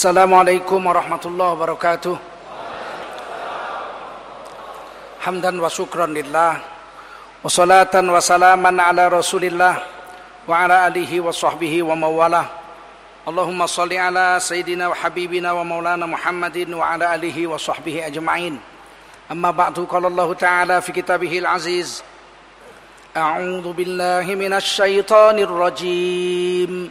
السلام عليكم ورحمة الله وبركاته. حمدا وشكرا لله وصلاة وسلاما على رسول الله وعلى آله وصحبه ومن والاه اللهم صل على سيدنا وحبيبنا ومولانا محمد وعلى آله وصحبه أجمعين. أما بعد قال الله تعالى في كتابه العزيز أعوذ بالله من الشيطان الرجيم.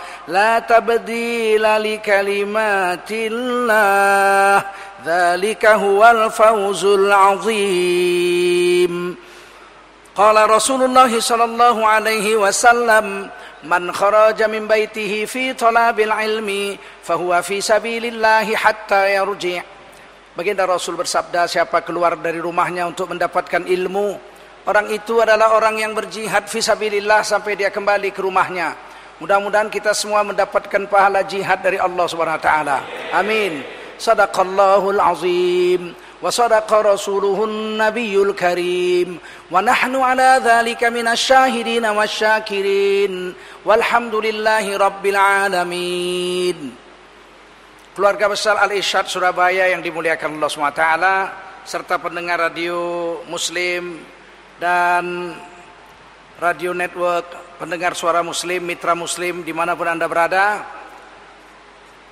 لا تبديل لكلمات الله ذلك هو الفوز العظيم قال رسول الله صلى الله عليه وسلم من خرج من بيته في طلب العلم فهو في سبيل الله حتى يرجع Baginda Rasul bersabda siapa keluar dari rumahnya untuk mendapatkan ilmu orang itu adalah orang yang berjihad fisabilillah sampai dia kembali ke rumahnya Mudah-mudahan kita semua mendapatkan pahala jihad dari Allah Subhanahu wa taala. Amin. Sadaqallahul azim wa sadaqa rasuluhun nabiyul karim wa nahnu ala dzalika minasyahidin wasyakirin walhamdulillahi rabbil alamin. Keluarga besar Al-Irsyad Surabaya yang dimuliakan Allah SWT serta pendengar radio Muslim dan radio network pendengar suara muslim, mitra muslim di mana pun anda berada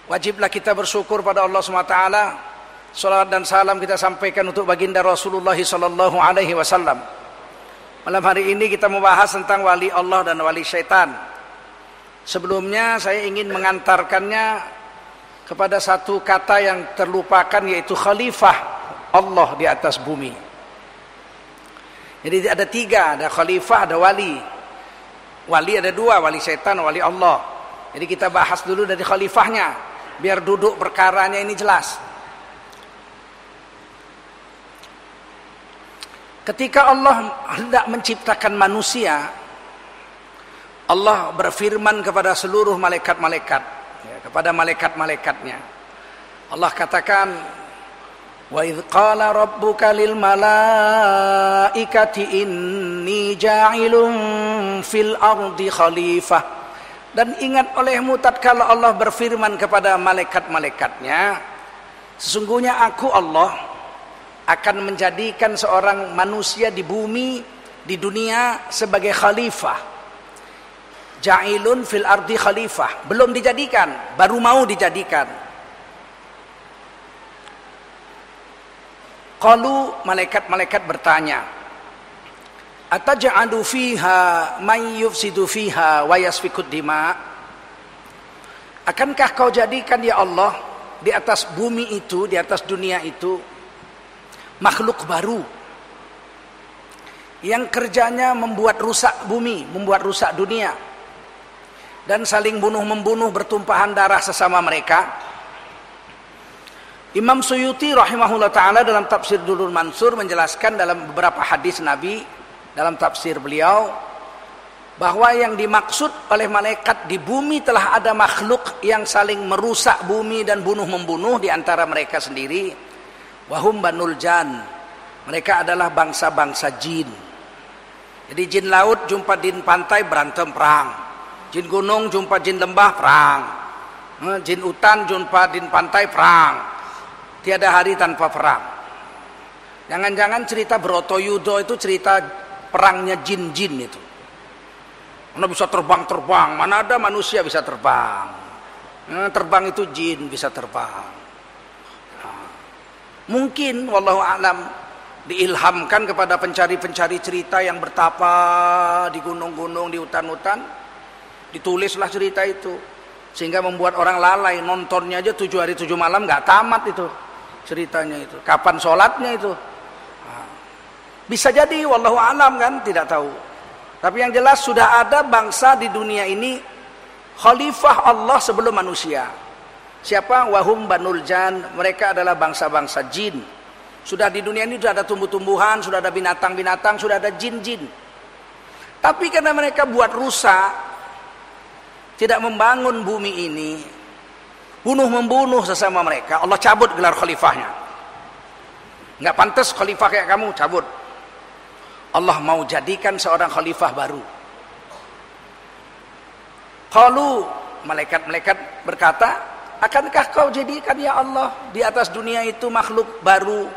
wajiblah kita bersyukur pada Allah SWT Salat dan salam kita sampaikan untuk baginda Rasulullah wasallam. Malam hari ini kita membahas tentang wali Allah dan wali syaitan. Sebelumnya saya ingin mengantarkannya kepada satu kata yang terlupakan yaitu khalifah Allah di atas bumi. Jadi ada tiga, ada khalifah, ada wali. Wali ada dua, wali setan, wali Allah. Jadi kita bahas dulu dari khalifahnya, biar duduk perkaranya ini jelas. Ketika Allah hendak menciptakan manusia, Allah berfirman kepada seluruh malaikat-malaikat, ya, kepada malaikat-malaikatnya. Allah katakan, Wa idh qala rabbuka lil malaikati inni ja'ilun fil ardi khalifah. Dan ingat olehmu tatkala Allah berfirman kepada malaikat-malaikatnya, sesungguhnya aku Allah akan menjadikan seorang manusia di bumi di dunia sebagai khalifah. Ja'ilun fil ardi khalifah, belum dijadikan, baru mau dijadikan. Qalu malaikat-malaikat bertanya, Ataj'alu fiha may yufsidu fiha wa yasfikud dima? Akankah kau jadikan ya Allah di atas bumi itu, di atas dunia itu makhluk baru yang kerjanya membuat rusak bumi, membuat rusak dunia dan saling bunuh membunuh bertumpahan darah sesama mereka? Imam Suyuti rahimahullah taala dalam tafsir Dulur Mansur menjelaskan dalam beberapa hadis Nabi dalam tafsir beliau bahwa yang dimaksud oleh malaikat di bumi telah ada makhluk yang saling merusak bumi dan bunuh membunuh di antara mereka sendiri. Wahum banul jan. Mereka adalah bangsa-bangsa jin. Jadi jin laut jumpa jin pantai berantem perang. Jin gunung jumpa jin lembah perang. Eh, jin hutan jumpa jin pantai perang Tiada hari tanpa perang. Jangan-jangan cerita Broto Yudo itu cerita perangnya jin-jin itu. Mana bisa terbang-terbang, mana ada manusia bisa terbang. Nah, terbang itu jin bisa terbang. Nah, mungkin wallahu alam diilhamkan kepada pencari-pencari cerita yang bertapa di gunung-gunung, di hutan-hutan, ditulislah cerita itu sehingga membuat orang lalai nontonnya aja tujuh hari tujuh malam nggak tamat itu ceritanya itu. Kapan sholatnya itu? Bisa jadi, wallahu alam kan, tidak tahu. Tapi yang jelas sudah ada bangsa di dunia ini khalifah Allah sebelum manusia. Siapa? Wahum banul jan. Mereka adalah bangsa-bangsa jin. Sudah di dunia ini sudah ada tumbuh-tumbuhan, sudah ada binatang-binatang, sudah ada jin-jin. Tapi karena mereka buat rusak, tidak membangun bumi ini, bunuh-membunuh sesama mereka, Allah cabut gelar khalifahnya. Nggak pantas khalifah kayak kamu, cabut. Allah mau jadikan seorang khalifah baru. Kalau malaikat-malaikat berkata, akankah kau jadikan ya Allah di atas dunia itu makhluk baru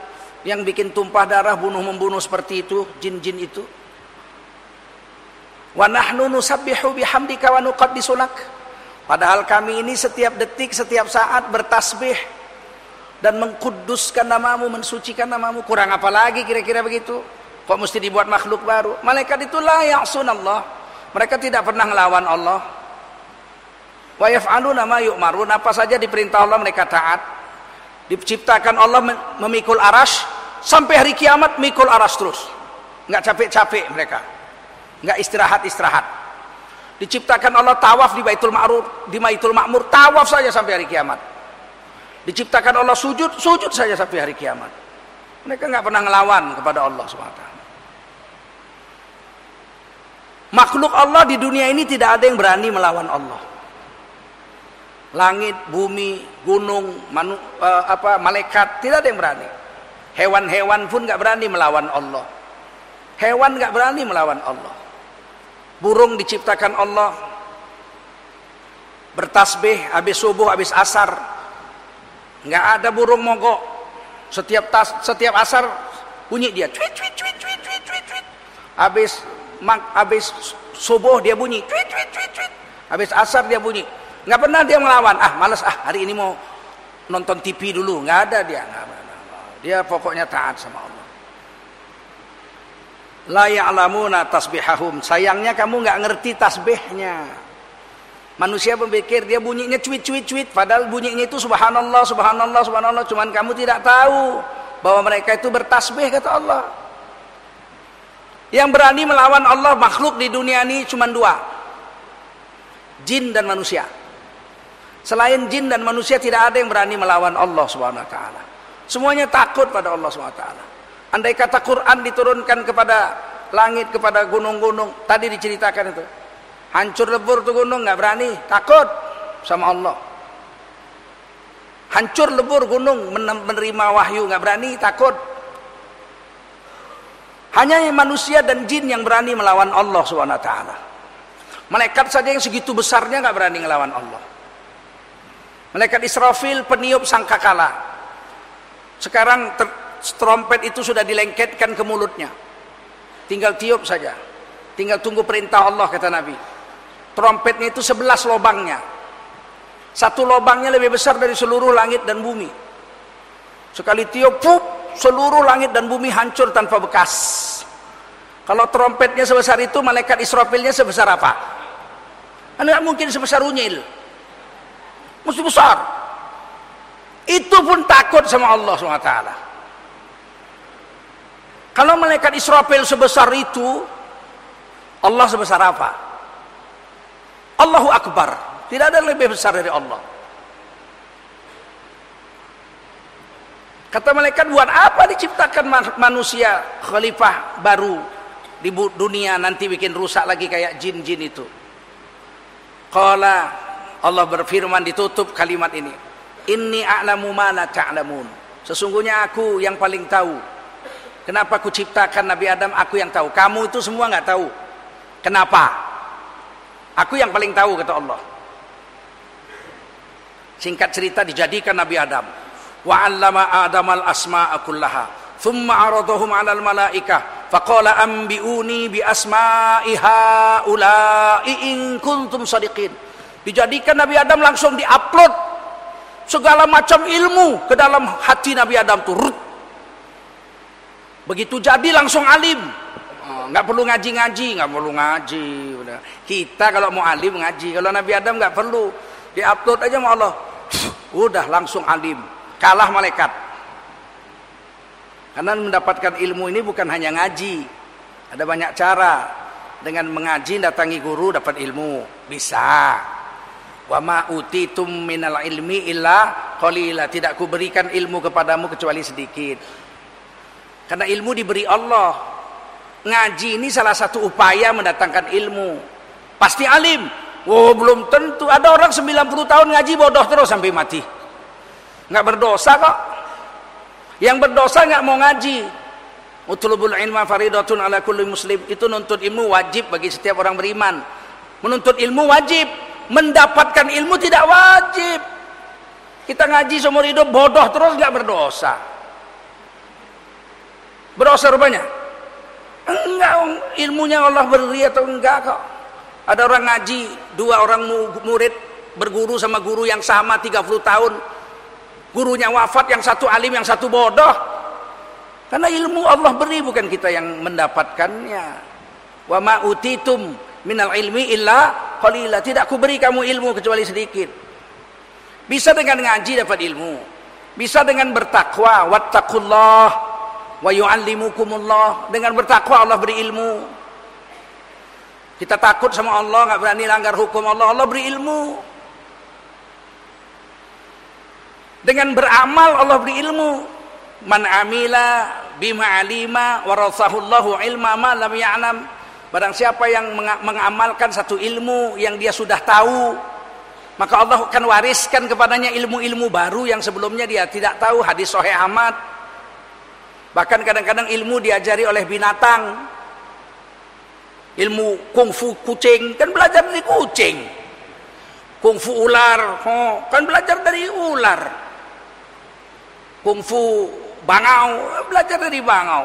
yang bikin tumpah darah bunuh-membunuh seperti itu, jin-jin itu? Wa nahnu nusabbihu bihamdika wa nuqaddisu lak. Padahal kami ini setiap detik, setiap saat bertasbih dan mengkuduskan namamu, mensucikan namamu. Kurang apa lagi kira-kira begitu? Kok mesti dibuat makhluk baru? Malaikat itu la Allah. Mereka tidak pernah melawan Allah. Wa yaf'aluna ma yu'marun. Apa saja diperintah Allah mereka taat. Diciptakan Allah memikul aras sampai hari kiamat mikul aras terus. Enggak capek-capek mereka. Enggak istirahat-istirahat. Diciptakan Allah tawaf di Baitul Ma'mur, di Baitul Ma'mur tawaf saja sampai hari kiamat. Diciptakan Allah sujud, sujud saja sampai hari kiamat. Mereka nggak pernah ngelawan kepada Allah SWT. Makhluk Allah di dunia ini tidak ada yang berani melawan Allah. Langit, bumi, gunung, manu, uh, apa, malaikat tidak ada yang berani. Hewan-hewan pun nggak berani melawan Allah. Hewan nggak berani melawan Allah. Burung diciptakan Allah bertasbih habis subuh habis asar. Nggak ada burung mogok. Setiap tas, setiap asar bunyi dia. Cuit, cuit, cuit, cuit, cuit, cuit, cuit. Habis mak habis subuh dia bunyi tweet tweet tweet tweet habis asar dia bunyi nggak pernah dia melawan ah malas ah hari ini mau nonton TV dulu nggak ada dia nggak dia pokoknya taat sama Allah la ya'lamuna tasbihahum sayangnya kamu nggak ngerti tasbihnya manusia berpikir dia bunyinya cuit cuit cuit padahal bunyinya itu subhanallah subhanallah subhanallah cuman kamu tidak tahu bahwa mereka itu bertasbih kata Allah yang berani melawan Allah makhluk di dunia ini cuma dua. Jin dan manusia. Selain jin dan manusia tidak ada yang berani melawan Allah Subhanahu wa taala. Semuanya takut pada Allah Subhanahu wa taala. Andai kata Quran diturunkan kepada langit, kepada gunung-gunung, tadi diceritakan itu. Hancur lebur tuh gunung nggak berani, takut sama Allah. Hancur lebur gunung menerima wahyu nggak berani, takut hanya manusia dan jin yang berani melawan Allah SWT. Malaikat saja yang segitu besarnya nggak berani melawan Allah. Malaikat Israfil peniup sangkakala. Sekarang trompet itu sudah dilengketkan ke mulutnya. Tinggal tiup saja. Tinggal tunggu perintah Allah kata Nabi. Trompetnya itu sebelas lobangnya. Satu lobangnya lebih besar dari seluruh langit dan bumi. Sekali tiup, pup, seluruh langit dan bumi hancur tanpa bekas. Kalau trompetnya sebesar itu, malaikat Israfilnya sebesar apa? Anda mungkin sebesar unyil. Mesti besar. Itu pun takut sama Allah SWT. Kalau malaikat Israfil sebesar itu, Allah sebesar apa? Allahu Akbar. Tidak ada yang lebih besar dari Allah. Kata malaikat, buat apa diciptakan manusia khalifah baru di dunia nanti bikin rusak lagi kayak jin-jin itu. Qala Allah berfirman ditutup kalimat ini. Inni a'lamu ma la ta'lamun. Sesungguhnya aku yang paling tahu. Kenapa aku ciptakan Nabi Adam? Aku yang tahu. Kamu itu semua nggak tahu. Kenapa? Aku yang paling tahu kata Allah. Singkat cerita dijadikan Nabi Adam wa 'allama Adam al-asma'a kullaha thumma 'aradahum 'ala al-mala'ikah faqala anbi'uni bi asma'i haula'i in kuntum sadiqin dijadikan Nabi Adam langsung diupload segala macam ilmu ke dalam hati Nabi Adam tuh begitu jadi langsung alim. Oh, nggak perlu ngaji-ngaji nggak perlu ngaji kita kalau mau alim ngaji kalau Nabi Adam nggak perlu. Diupload aja sama Allah. Udah langsung alim. Kalah malaikat. Karena mendapatkan ilmu ini bukan hanya ngaji. Ada banyak cara. Dengan mengaji datangi guru dapat ilmu. Bisa. Wa ma utitum minal ilmi illa qalila. Tidak kuberikan ilmu kepadamu kecuali sedikit Karena ilmu diberi Allah. Ngaji ini salah satu upaya mendatangkan ilmu. Pasti alim. Oh belum tentu. Ada orang 90 tahun ngaji bodoh terus sampai mati. Nggak berdosa kok. Yang berdosa nggak mau ngaji. Utlubul ilma faridatun ala kulli muslim. Itu nuntut ilmu wajib bagi setiap orang beriman. Menuntut ilmu wajib. Mendapatkan ilmu tidak wajib. Kita ngaji seumur hidup bodoh terus nggak berdosa. Berdosa rupanya? Enggak, ilmunya Allah beri atau enggak kok. Ada orang ngaji, dua orang murid berguru sama guru yang sama 30 tahun. Gurunya wafat, yang satu alim, yang satu bodoh. Karena ilmu Allah beri bukan kita yang mendapatkannya. Wa ma utitum minal ilmi illa qalila. Tidak aku beri kamu ilmu kecuali sedikit. Bisa dengan ngaji dapat ilmu. Bisa dengan bertakwa, wattaqullah wa yu'allimukumullah. Dengan bertakwa Allah beri ilmu. Kita takut sama Allah, nggak berani langgar hukum Allah. Allah beri ilmu. Dengan beramal Allah beri ilmu. Man amila bima alima warasahullahu ilma ma lam ya'lam. Barang siapa yang mengamalkan satu ilmu yang dia sudah tahu, maka Allah akan wariskan kepadanya ilmu-ilmu baru yang sebelumnya dia tidak tahu. Hadis Sahih Ahmad. Bahkan kadang-kadang ilmu diajari oleh binatang. Ilmu kungfu kucing kan belajar dari kucing. Kungfu ular, oh, kan belajar dari ular. Kungfu bangau, belajar dari bangau.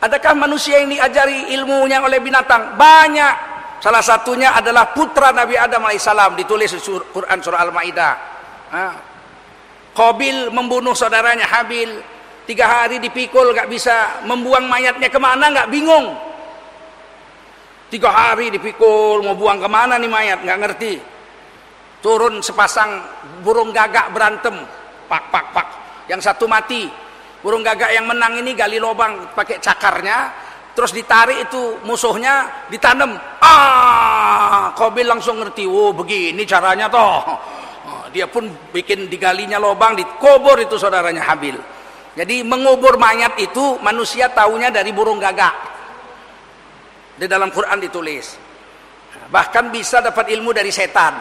Adakah manusia yang diajari ilmunya oleh binatang? Banyak. Salah satunya adalah putra Nabi Adam alaihissalam ditulis di Quran surah Al-Maidah. Qabil membunuh saudaranya Habil. Tiga hari dipikul gak bisa membuang mayatnya ke mana gak bingung. Tiga hari dipikul mau buang ke mana nih mayat gak ngerti. Turun sepasang burung gagak berantem. Pak pak pak. Yang satu mati burung gagak yang menang ini gali lubang pakai cakarnya terus ditarik itu musuhnya ditanam ah Qabil langsung ngerti oh begini caranya toh dia pun bikin digalinya lubang dikubur itu saudaranya Habil jadi mengubur mayat itu manusia taunya dari burung gagak. Di dalam Quran ditulis. Bahkan bisa dapat ilmu dari setan.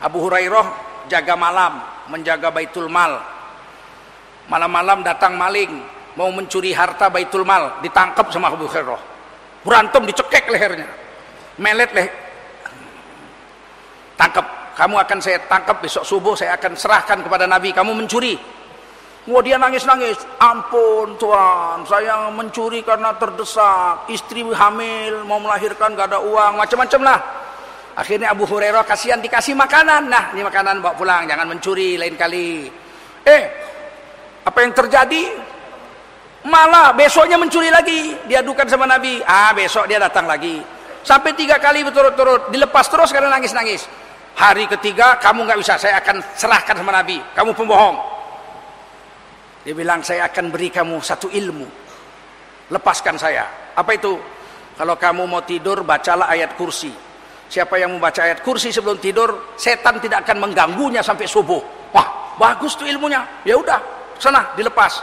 Abu Hurairah jaga malam menjaga baitul mal. Malam-malam datang maling mau mencuri harta baitul mal ditangkap sama Abu Hurairah. Berantem dicekek lehernya. Melet leh tangkap. Kamu akan saya tangkap besok subuh saya akan serahkan kepada Nabi. Kamu mencuri Wah dia nangis-nangis, ampun tuan, saya mencuri karena terdesak, istri hamil, mau melahirkan gak ada uang, macam-macam lah. Akhirnya Abu Hurairah kasihan dikasih makanan, nah ini makanan bawa pulang, jangan mencuri lain kali. Eh, apa yang terjadi? Malah besoknya mencuri lagi. Diadukan sama Nabi. Ah besok dia datang lagi. Sampai tiga kali berturut-turut. Dilepas terus karena nangis-nangis. Hari ketiga kamu nggak bisa. Saya akan serahkan sama Nabi. Kamu pembohong. Dia bilang saya akan beri kamu satu ilmu. Lepaskan saya. Apa itu? Kalau kamu mau tidur bacalah ayat kursi. Siapa yang membaca ayat kursi sebelum tidur, setan tidak akan mengganggunya sampai subuh. Wah, bagus tuh ilmunya. Ya udah, sana dilepas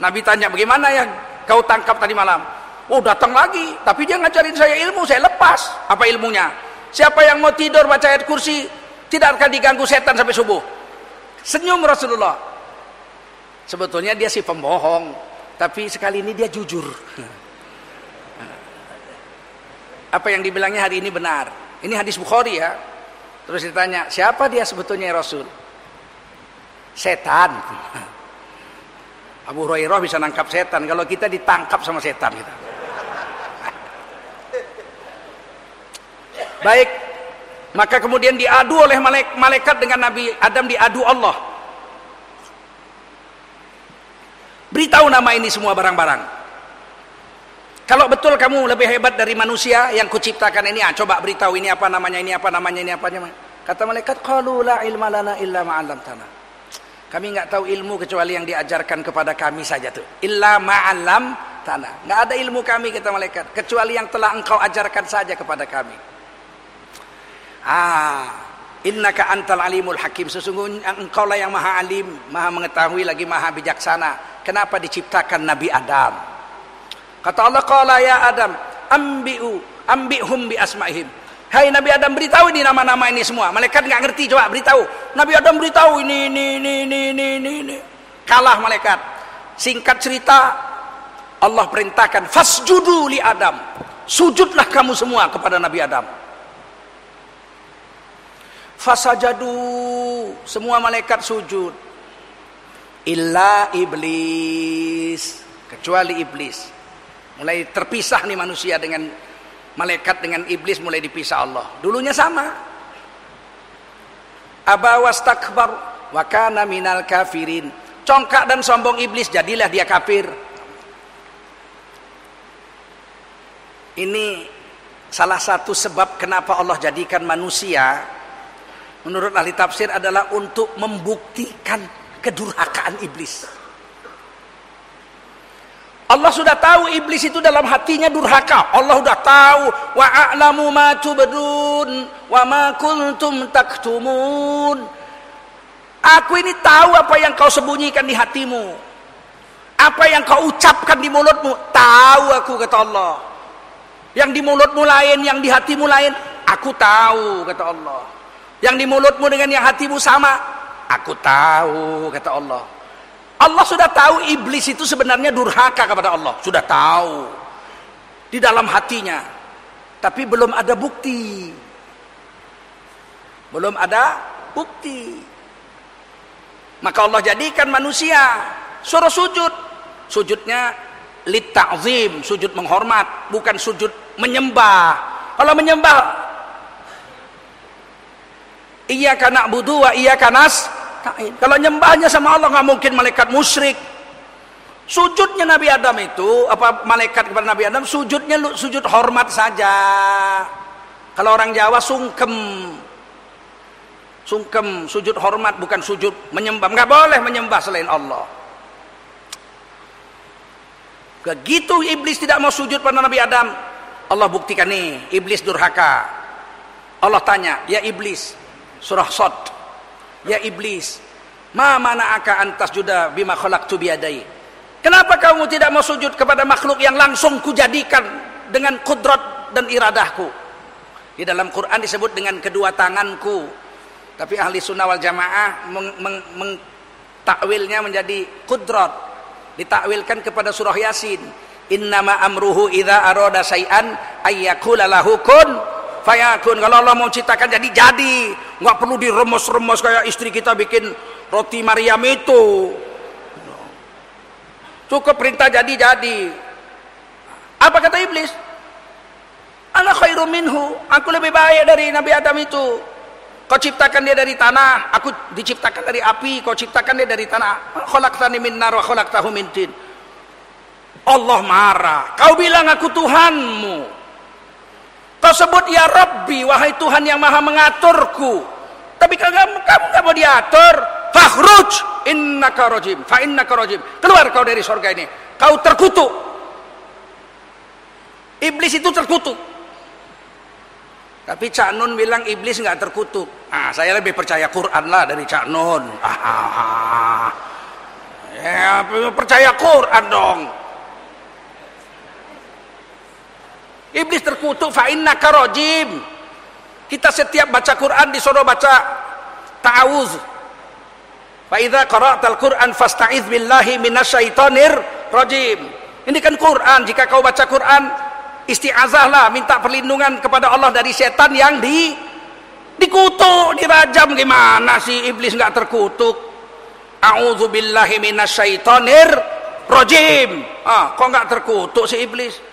Nabi tanya bagaimana yang kau tangkap tadi malam oh datang lagi tapi dia ngajarin saya ilmu saya lepas apa ilmunya siapa yang mau tidur baca ayat kursi tidak akan diganggu setan sampai subuh senyum Rasulullah sebetulnya dia si pembohong tapi sekali ini dia jujur. Apa yang dibilangnya hari ini benar? Ini hadis Bukhari ya. Terus ditanya siapa dia sebetulnya Rasul? Setan. Abu Hurairah bisa nangkap setan. Kalau kita ditangkap sama setan kita. Baik, maka kemudian diadu oleh malaikat dengan Nabi Adam diadu Allah. Beritahu nama ini semua barang-barang. Kalau betul kamu lebih hebat dari manusia yang kuciptakan ini, ah, coba beritahu ini apa namanya, ini apa namanya, ini apa namanya. Kata malaikat, "Qalu la ilma lana illa tanah. Kami nggak tahu ilmu kecuali yang diajarkan kepada kami saja tuh. Illa ma'alam tanah. Nggak ada ilmu kami kata malaikat kecuali yang telah engkau ajarkan saja kepada kami. Ah, innaka antal alimul hakim. Sesungguhnya engkau lah yang maha alim, maha mengetahui lagi maha bijaksana. Kenapa diciptakan Nabi Adam. Kata Allah, "Qala ya Adam, ambi'u, ambihum bi asma'ihim." Hai Nabi Adam beritahu ini nama-nama ini semua. Malaikat nggak ngerti coba beritahu. Nabi Adam beritahu ini ini ini ini ini ini. ini. Kalah malaikat. Singkat cerita Allah perintahkan fasjudu li Adam. Sujudlah kamu semua kepada Nabi Adam. Fasajadu semua malaikat sujud. Illa iblis kecuali iblis. Mulai terpisah nih manusia dengan malaikat dengan iblis mulai dipisah Allah. Dulunya sama. Aba wa kana minal kafirin. Congkak dan sombong iblis jadilah dia kafir. Ini salah satu sebab kenapa Allah jadikan manusia menurut ahli tafsir adalah untuk membuktikan kedurhakaan iblis. Allah sudah tahu iblis itu dalam hatinya durhaka. Allah sudah tahu wa a'lamu ma tubdun wa ma kuntum taktumun. Aku ini tahu apa yang kau sembunyikan di hatimu. Apa yang kau ucapkan di mulutmu, tahu aku kata Allah. Yang di mulutmu lain, yang di hatimu lain, aku tahu kata Allah. Yang di mulutmu dengan yang hatimu sama, aku tahu kata Allah. Allah sudah tahu iblis itu sebenarnya durhaka kepada Allah, sudah tahu di dalam hatinya. Tapi belum ada bukti. Belum ada bukti. Maka Allah jadikan manusia suruh sujud. Sujudnya lit ta'zim, sujud menghormat, bukan sujud menyembah. Kalau menyembah iya karena budu wa iya kanas kalau nyembahnya sama Allah nggak mungkin malaikat musyrik. Sujudnya Nabi Adam itu apa malaikat kepada Nabi Adam sujudnya sujud hormat saja. Kalau orang Jawa sungkem. Sungkem, sujud hormat bukan sujud menyembah. Nggak boleh menyembah selain Allah. Begitu iblis tidak mau sujud pada Nabi Adam, Allah buktikan nih, iblis durhaka. Allah tanya, ya iblis, surah Sot, ya iblis ma mana aka antas juda bima khalaqtu biadai kenapa kamu tidak mau sujud kepada makhluk yang langsung kujadikan dengan kudrat dan iradahku? Di dalam Quran disebut dengan kedua tanganku. Tapi ahli sunnah wal jamaah mentakwilnya meng, meng, menjadi kudrat. Ditakwilkan kepada surah yasin. Innama amruhu idza arada syai'an ayyakula fayakun kalau Allah mau ciptakan jadi jadi. Nggak perlu diremes-remes kayak istri kita bikin roti Maryam itu. Cukup perintah jadi jadi apa kata iblis? Anak khairu minhu. Aku lebih baik dari Nabi Adam itu. Kau ciptakan dia dari tanah. Aku diciptakan dari api. Kau ciptakan dia dari tanah. Khalaqtani min nar wa khalaqtahu min tin. Allah marah. Kau bilang aku Tuhanmu Kau sebut ya Rabbi, wahai Tuhan yang maha mengaturku. Tapi kamu kamu nggak mau diatur. Fakhruj innaka rajim. Fa innaka rajim. Keluar kau dari surga ini. Kau terkutuk. Iblis itu terkutuk. Tapi Cak Nun bilang iblis nggak terkutuk. Ah, saya lebih percaya Quran lah dari Cak Nun. Ah, ah, ah. Ya, percaya Quran dong. Iblis terkutuk fa innaka rajim. Kita setiap baca Quran disuruh baca ta'awuz. Fa idza qara'tal Qur'an fasta'iz billahi minasyaitonir rajim. Ini kan Quran, jika kau baca Quran isti'azahlah, minta perlindungan kepada Allah dari setan yang di dikutuk, dirajam gimana sih iblis nggak terkutuk? A'udzu billahi minasyaitonir rajim. Ah, kok nggak terkutuk si iblis?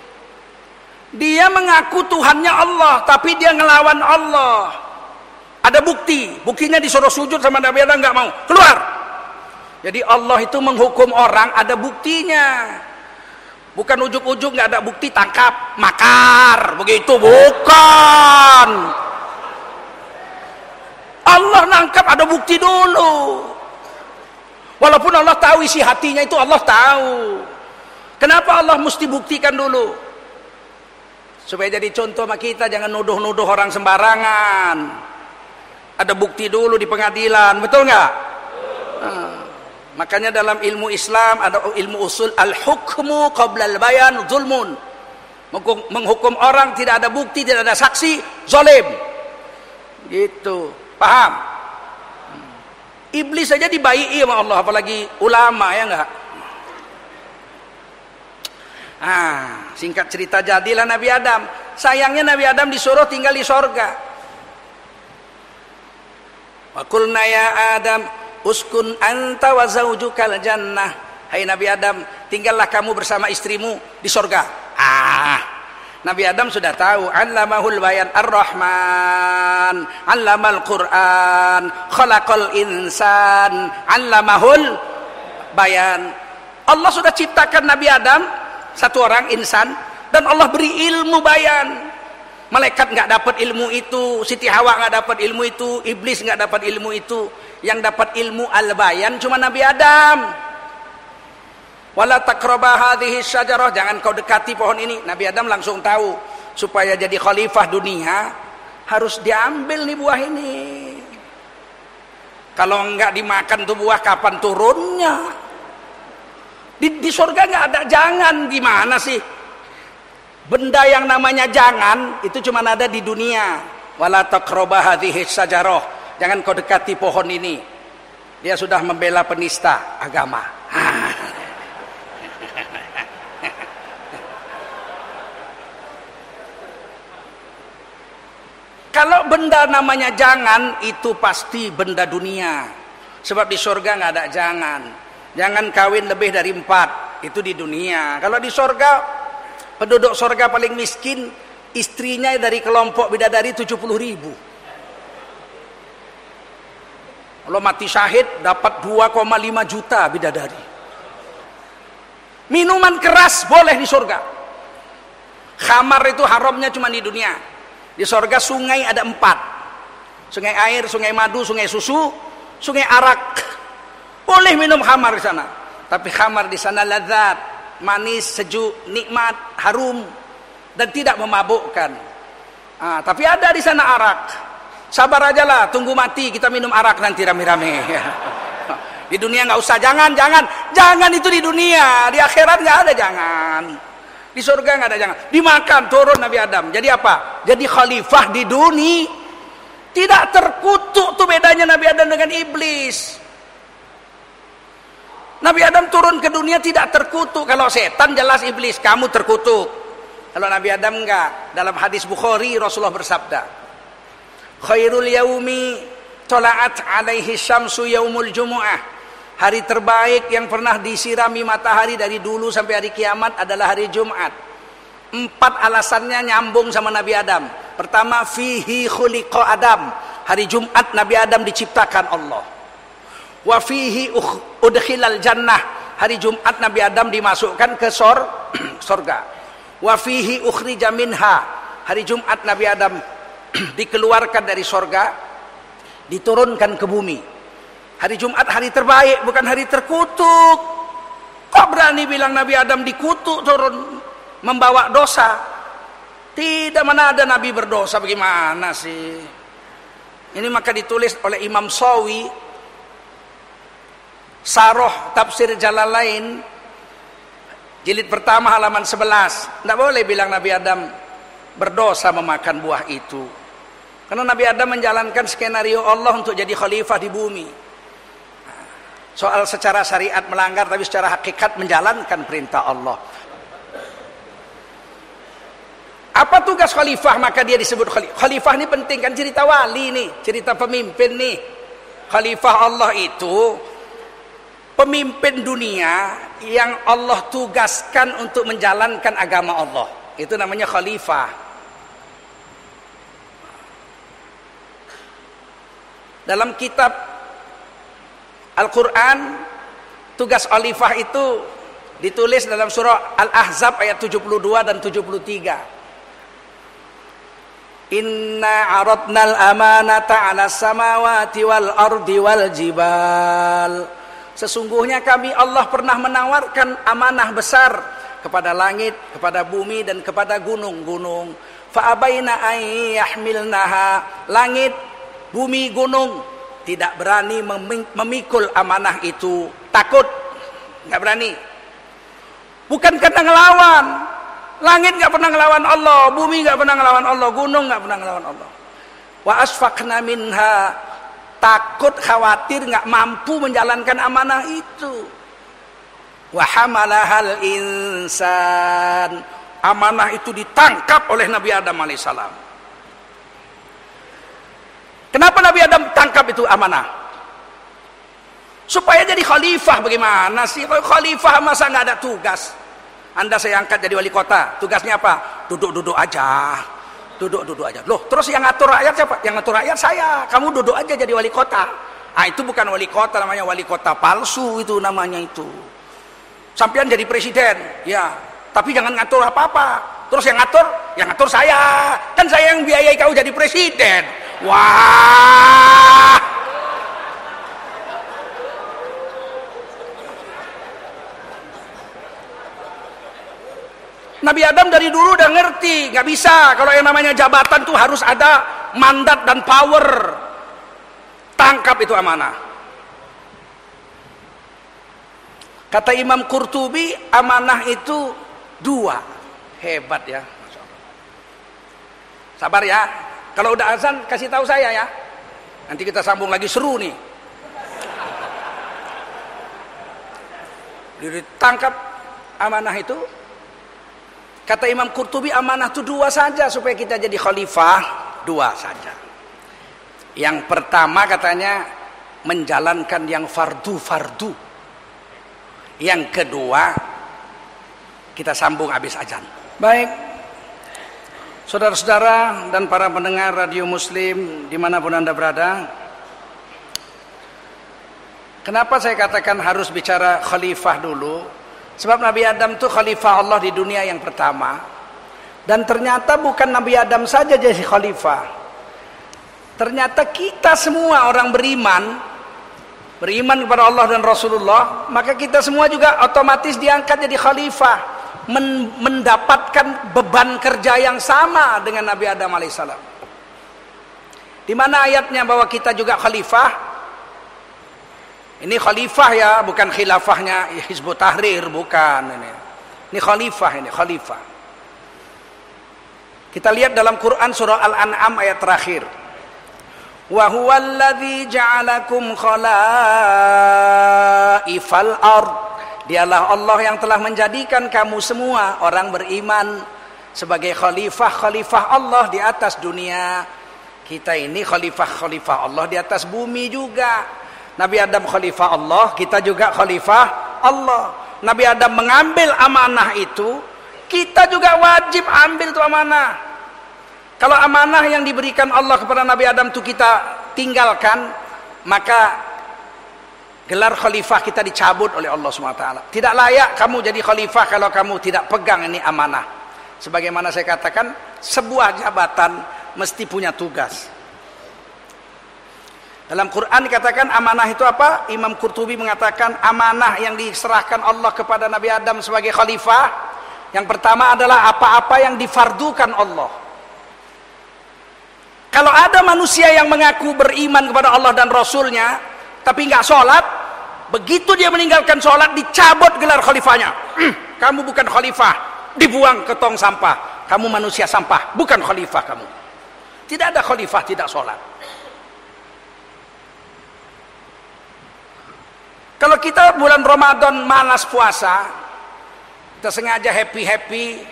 Dia mengaku Tuhannya Allah, tapi dia ngelawan Allah. Ada bukti, buktinya disuruh sujud sama Nabi Adam nggak mau, keluar. Jadi Allah itu menghukum orang ada buktinya. Bukan ujuk-ujuk nggak ada bukti tangkap, makar, begitu bukan. Allah nangkap ada bukti dulu. Walaupun Allah tahu isi hatinya itu Allah tahu. Kenapa Allah mesti buktikan dulu? Supaya jadi contoh sama kita jangan nuduh-nuduh orang sembarangan. Ada bukti dulu di pengadilan, betul nggak? Nah, Makanya dalam ilmu Islam ada ilmu usul al-hukmu qabla al-bayan zulmun. Menghukum orang tidak ada bukti, tidak ada saksi, zalim. Gitu. Paham? Iblis saja dibayi sama Allah apalagi ulama ya enggak? Ah, singkat cerita jadilah Nabi Adam. Sayangnya Nabi Adam disuruh tinggal di sorga. Wa qulna ya Adam uskun anta wa zaujukal jannah. Hai Nabi Adam, tinggallah kamu bersama istrimu di sorga. Ah, Nabi Adam sudah tahu allamahul bayan ar-Rahman, allamal Quran, khalaqal insan, allamahul bayan. Allah sudah ciptakan Nabi Adam satu orang insan. Dan Allah beri ilmu bayan. Malaikat nggak dapat ilmu itu Siti Hawa nggak dapat ilmu itu iblis nggak dapat ilmu itu. Yang dapat ilmu al bayan cuma Nabi Adam. Syajarah. Jangan kau dekati pohon ini. Nabi Adam langsung tahu. Supaya jadi khalifah dunia harus diambil nih buah ini. Kalau enggak dimakan tuh buah kapan turunnya di, di surga nggak ada jangan gimana sih? Benda yang namanya jangan itu cuma ada di dunia. Wala sajaroh. Jangan kau dekati pohon ini. Dia sudah membela penista agama. Kalau benda namanya jangan itu pasti benda dunia. Sebab di surga nggak ada jangan. Jangan kawin lebih dari empat. Itu di dunia. Kalau di sorga, penduduk sorga paling miskin, istrinya dari kelompok bidadari 70 ribu. Kalau mati syahid dapat 2,5 juta bidadari. Minuman keras boleh di sorga. Khamar itu haramnya cuma di dunia. Di sorga sungai ada empat. Sungai air, sungai madu, sungai susu, sungai arak. Boleh minum khamar di sana. Tapi khamar di sana lezat, manis, sejuk, nikmat, harum dan tidak memabukkan. Ah, tapi ada di sana arak. Sabar aja lah, tunggu mati kita minum arak nanti rame-rame. di dunia nggak usah, jangan, jangan, jangan itu di dunia. Di akhirat nggak ada jangan. Di surga nggak ada jangan. Dimakan turun Nabi Adam. Jadi apa? Jadi khalifah di dunia. Tidak terkutuk tuh bedanya Nabi Adam dengan iblis. Nabi Adam turun ke dunia tidak terkutuk. Kalau setan jelas iblis, kamu terkutuk. Kalau Nabi Adam enggak. Dalam hadis Bukhari Rasulullah bersabda, "Khairul yaumi tola'at alaihi syamsu yaumul jumu'ah." Hari terbaik yang pernah disirami matahari dari dulu sampai hari kiamat adalah hari Jumat. Empat alasannya nyambung sama Nabi Adam. Pertama, fihi khuliqa Adam. Hari Jumat Nabi Adam diciptakan Allah wa fihi udkhilal jannah. Hari Jumat Nabi Adam dimasukkan ke sor sorga. Wa fihi ukhrija hari Jumat Nabi Adam dikeluarkan dari sorga diturunkan ke bumi. Hari Jumat hari terbaik bukan hari terkutuk. Kok berani bilang Nabi Adam dikutuk turun membawa dosa? Tidak mana ada Nabi berdosa bagaimana sih? Ini maka ditulis oleh Imam Sawi Saroh tafsir Jalalain jilid pertama halaman 11. Tidak boleh bilang Nabi Adam berdosa memakan buah itu. Karena Nabi Adam menjalankan skenario Allah untuk jadi khalifah di bumi. Soal secara syariat melanggar tapi secara hakikat menjalankan perintah Allah. Apa tugas khalifah maka dia disebut khalifah. Khalifah ini penting kan cerita wali nih, cerita pemimpin nih. Khalifah Allah itu pemimpin dunia yang Allah tugaskan untuk menjalankan agama Allah. Itu namanya khalifah. Dalam kitab Al-Quran, tugas khalifah itu ditulis dalam surah Al-Ahzab ayat 72 dan 73. Inna aradnal amanata ala samawati wal ardi wal jibal Sesungguhnya kami Allah pernah menawarkan amanah besar kepada langit, kepada bumi dan kepada gunung-gunung. Fa'abaina ayyahmilnaha. Langit, bumi, gunung tidak berani memikul amanah itu. Takut. Nggak berani. Bukan karena ngelawan. Langit nggak pernah ngelawan Allah bumi nggak pernah ngelawan Allah gunung nggak pernah ngelawan Allah. Wa asfaqna minha takut khawatir nggak mampu menjalankan amanah itu. Wa hamalahal insan. Amanah itu ditangkap oleh Nabi Adam alaihissalam. Kenapa Nabi Adam tangkap itu amanah? Supaya jadi khalifah bagaimana sih? Kalau khalifah masa nggak ada tugas? Anda saya angkat jadi wali kota. Tugasnya apa? Duduk-duduk aja duduk-duduk aja. Loh terus yang ngatur rakyat siapa? Yang ngatur rakyat saya. Kamu duduk aja jadi wali kota. Ah itu bukan wali kota namanya wali kota palsu itu namanya itu. Sampean jadi presiden ya. Tapi jangan ngatur apa-apa. Terus yang ngatur? Yang ngatur saya. Kan saya yang biayai kau jadi presiden. Wah Nabi Adam dari dulu udah ngerti nggak bisa kalau yang namanya jabatan tuh harus ada mandat dan power tangkap itu amanah Kata Imam Qurtubi, amanah itu dua. Hebat ya. Sabar ya. Kalau udah azan, kasih tahu saya ya. Nanti kita sambung lagi seru nih. Ditangkap amanah itu. Kata Imam Qurtubi, amanah itu dua saja supaya kita jadi khalifah. Dua saja. Yang pertama katanya menjalankan yang fardu-fardu yang kedua kita sambung habis ajan baik saudara-saudara dan para pendengar radio muslim di mana pun anda berada kenapa saya katakan harus bicara khalifah dulu sebab Nabi Adam itu khalifah Allah di dunia yang pertama. Dan ternyata bukan Nabi Adam saja jadi khalifah. Ternyata kita semua orang beriman beriman kepada Allah dan Rasulullah maka kita semua juga otomatis diangkat jadi khalifah. Men mendapatkan beban kerja yang sama dengan Nabi Adam alaihissalam. Di mana ayatnya bahwa kita juga khalifah ini khalifah ya bukan khilafahnya Hizbut Tahrir bukan ini. Ini khalifah ini khalifah. Kita lihat dalam Quran surah Al-An'am ayat terakhir. Wa huwa alladhi ja'alakum khalaifal ard. Dialah Allah yang telah menjadikan kamu semua orang beriman sebagai khalifah-khalifah Allah di atas dunia. Kita ini khalifah-khalifah Allah di atas bumi juga Nabi Adam khalifah Allah kita juga khalifah Allah Nabi Adam mengambil amanah itu kita juga wajib ambil itu amanah kalau amanah yang diberikan Allah kepada Nabi Adam itu kita tinggalkan, maka gelar khalifah kita dicabut oleh Allah SWT. Tidak layak kamu jadi khalifah kalau kamu tidak pegang ini amanah. Sebagaimana saya katakan, sebuah jabatan mesti punya tugas. Dalam Quran dikatakan amanah itu apa? Imam Qurtubi mengatakan amanah yang diserahkan Allah kepada Nabi Adam sebagai khalifah. Yang pertama adalah apa-apa yang difardukan Allah kalau ada manusia yang mengaku beriman kepada Allah dan Rasulnya, tapi nggak sholat, begitu dia meninggalkan sholat, dicabut gelar khalifahnya. Kamu bukan khalifah, dibuang ke tong sampah. Kamu manusia sampah, bukan khalifah kamu. Tidak ada khalifah tidak sholat. Kita bulan Ramadan malas puasa, kita sengaja happy-happy,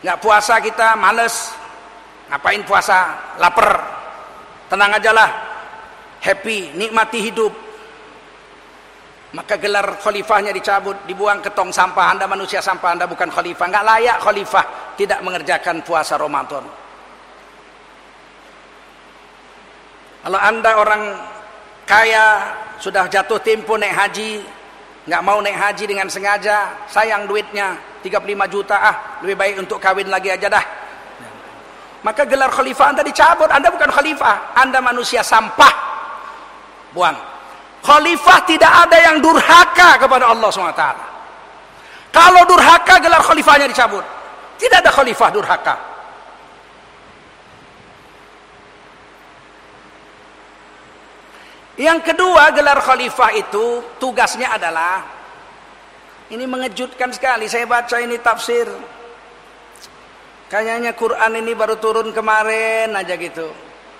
nggak puasa kita males, Ngapain puasa? Lapar. Tenang aja lah. Happy, nikmati hidup. Maka gelar khalifahnya dicabut, dibuang ke tong sampah. Anda manusia sampah, Anda bukan khalifah. Enggak layak khalifah tidak mengerjakan puasa Ramadan. Kalau Anda orang kaya, sudah jatuh tempo naik haji, nggak mau naik haji dengan sengaja, sayang duitnya, 35 juta ah, lebih baik untuk kawin lagi aja dah. Maka gelar khalifah anda dicabut. Anda bukan khalifah anda manusia sampah. Buang. Khalifah tidak ada yang durhaka kepada Allah SWT. Kalau durhaka gelar khalifahnya dicabut. Tidak ada khalifah durhaka Yang kedua, gelar khalifah itu tugasnya adalah ini mengejutkan sekali. Saya baca ini tafsir. Kayaknya Quran ini baru turun kemarin aja gitu.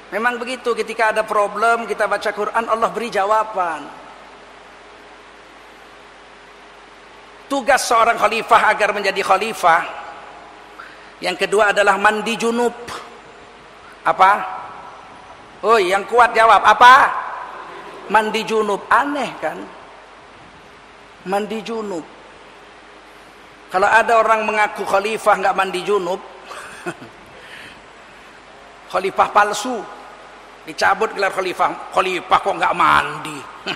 Memang begitu ketika ada problem kita baca Quran Allah beri jawaban. Tugas seorang khalifah agar menjadi khalifah yang kedua adalah mandi junub. Apa? Oh, yang kuat jawab apa? Mandi junub. Aneh kan? Mandi junub. Kalau ada orang mengaku khalifah nggak mandi junub, khalifah palsu dicabut gelar khalifah khalifah kok nggak mandi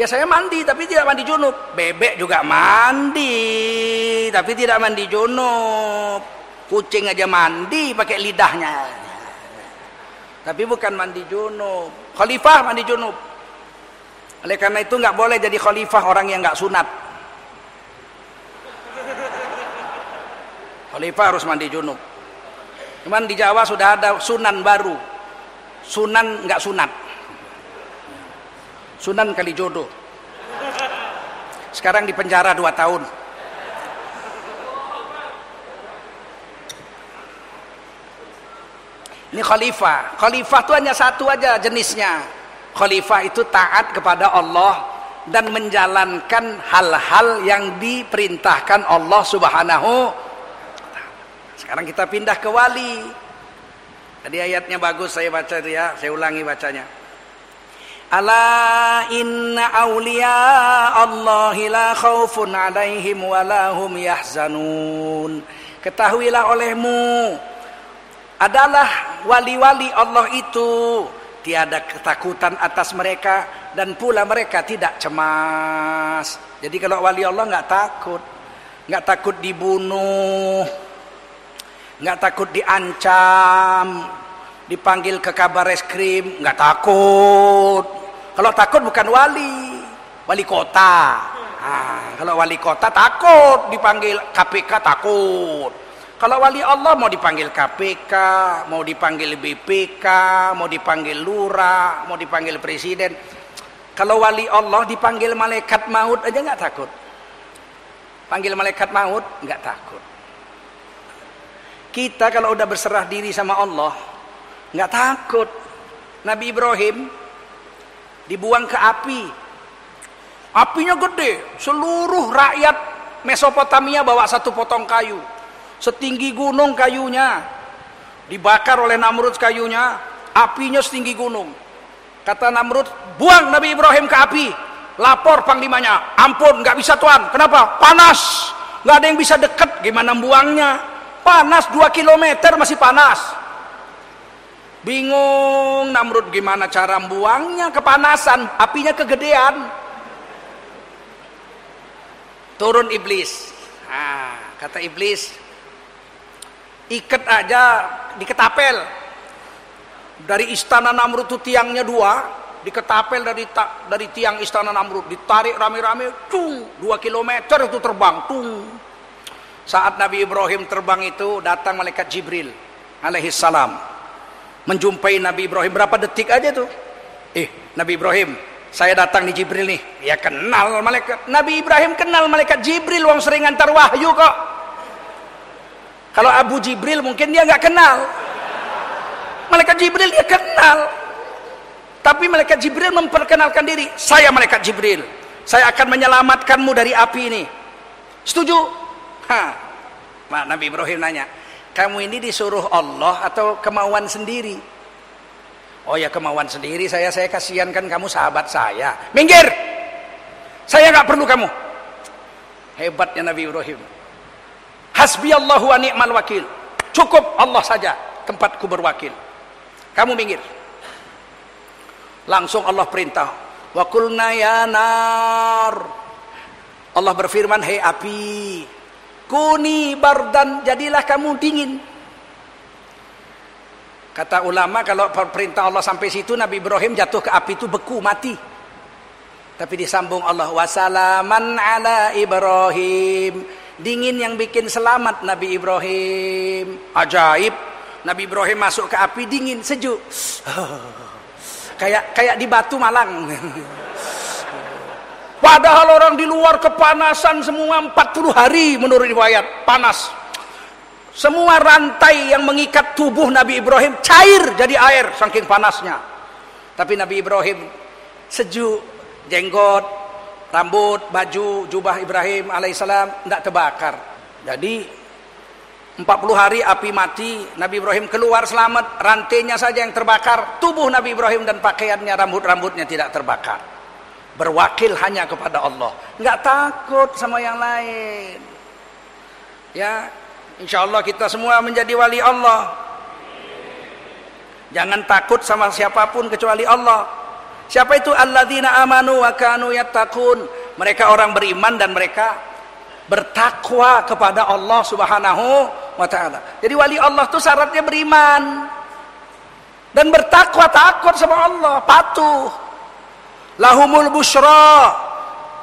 ya saya mandi tapi tidak mandi junub bebek juga mandi tapi tidak mandi junub kucing aja mandi pakai lidahnya tapi bukan mandi junub khalifah mandi junub oleh karena itu nggak boleh jadi khalifah orang yang nggak sunat khalifah harus mandi junub Cuman di Jawa sudah ada sunan baru. Sunan nggak sunat. Sunan kali jodoh. Sekarang di penjara dua tahun. Ini khalifah. Khalifah itu hanya satu aja jenisnya. Khalifah itu taat kepada Allah dan menjalankan hal-hal yang diperintahkan Allah Subhanahu sekarang kita pindah ke wali. Tadi ayatnya bagus saya baca itu ya, saya ulangi bacanya. Ala inna awliya Allahi la khawfun alaihim wa lahum yahzanun. Ketahuilah olehmu adalah wali-wali Allah itu tiada ketakutan atas mereka dan pula mereka tidak cemas. Jadi kalau wali Allah nggak takut, nggak takut dibunuh, nggak takut diancam, dipanggil ke kabar reskrim, nggak takut. Kalau takut bukan wali, wali kota. Nah, kalau wali kota takut dipanggil KPK takut. Kalau wali Allah mau dipanggil KPK, mau dipanggil BPK, mau dipanggil lurah, mau dipanggil presiden. Kalau wali Allah dipanggil malaikat maut aja nggak takut. Panggil malaikat maut nggak takut. Kita kalau udah berserah diri sama Allah, nggak takut. Nabi Ibrahim dibuang ke api. Apinya gede, seluruh rakyat Mesopotamia bawa satu potong kayu. Setinggi gunung kayunya. Dibakar oleh Namrud kayunya, apinya setinggi gunung. Kata Namrud, buang Nabi Ibrahim ke api. Lapor panglimanya, ampun nggak bisa tuan. Kenapa? Panas, nggak ada yang bisa deket. Gimana buangnya? Panas 2 km masih panas. Bingung Namrud gimana cara buangnya kepanasan, apinya kegedean. Turun iblis. Nah, kata iblis, ikat aja di ketapel. Dari istana Namrud itu tiangnya dua, di ketapel dari dari tiang istana Namrud ditarik rame-rame, tung, dua kilometer itu terbang, tung. Saat Nabi Ibrahim terbang itu datang malaikat Jibril alaihi salam. Menjumpai Nabi Ibrahim berapa detik aja tuh. Eh, Nabi Ibrahim, saya datang di Jibril nih. Ya kenal malaikat. Nabi Ibrahim kenal malaikat Jibril wong sering antar wahyu kok. Kalau Abu Jibril mungkin dia nggak kenal. Malaikat Jibril dia kenal. Tapi malaikat Jibril memperkenalkan diri, saya malaikat Jibril. Saya akan menyelamatkanmu dari api ini. Setuju? Ha. Mak Nabi Ibrahim nanya, kamu ini disuruh Allah atau kemauan sendiri? Oh ya kemauan sendiri saya, saya kasihankan kamu sahabat saya. Minggir! Saya nggak perlu kamu. Hebatnya Nabi Ibrahim. Hasbi Allahu wa ni'mal wakil. Cukup Allah saja tempatku berwakil. Kamu minggir. Langsung Allah perintah. Wa kulna ya nar. Allah berfirman, hei api, Kuni bardan, jadilah kamu dingin. Kata ulama kalau perintah Allah sampai situ Nabi Ibrahim jatuh ke api itu beku mati. Tapi disambung Allah wasalaman ala Ibrahim. Dingin yang bikin selamat Nabi Ibrahim. Ajaib. Nabi Ibrahim masuk ke api dingin sejuk. kayak kayak di Batu Malang. Padahal orang di luar kepanasan semua 40 hari menurut riwayat panas. Semua rantai yang mengikat tubuh Nabi Ibrahim cair jadi air saking panasnya. Tapi Nabi Ibrahim sejuk, jenggot, rambut, baju, jubah Ibrahim alaihissalam tidak terbakar. Jadi 40 hari api mati, Nabi Ibrahim keluar selamat, rantainya saja yang terbakar, tubuh Nabi Ibrahim dan pakaiannya, rambut-rambutnya tidak terbakar. Berwakil hanya kepada Allah. Nggak takut sama yang lain. Ya insya Allah kita semua menjadi wali Allah. Jangan takut sama siapa pun kecuali Allah siapa itu? Alladzina amanu wa kanu yattaqun. Mereka orang beriman dan mereka bertakwa kepada Allah Subhanahu wa taala. Jadi wali Allah itu syaratnya beriman. Dan bertakwa takut sama Allah, patuh. Lahumul busra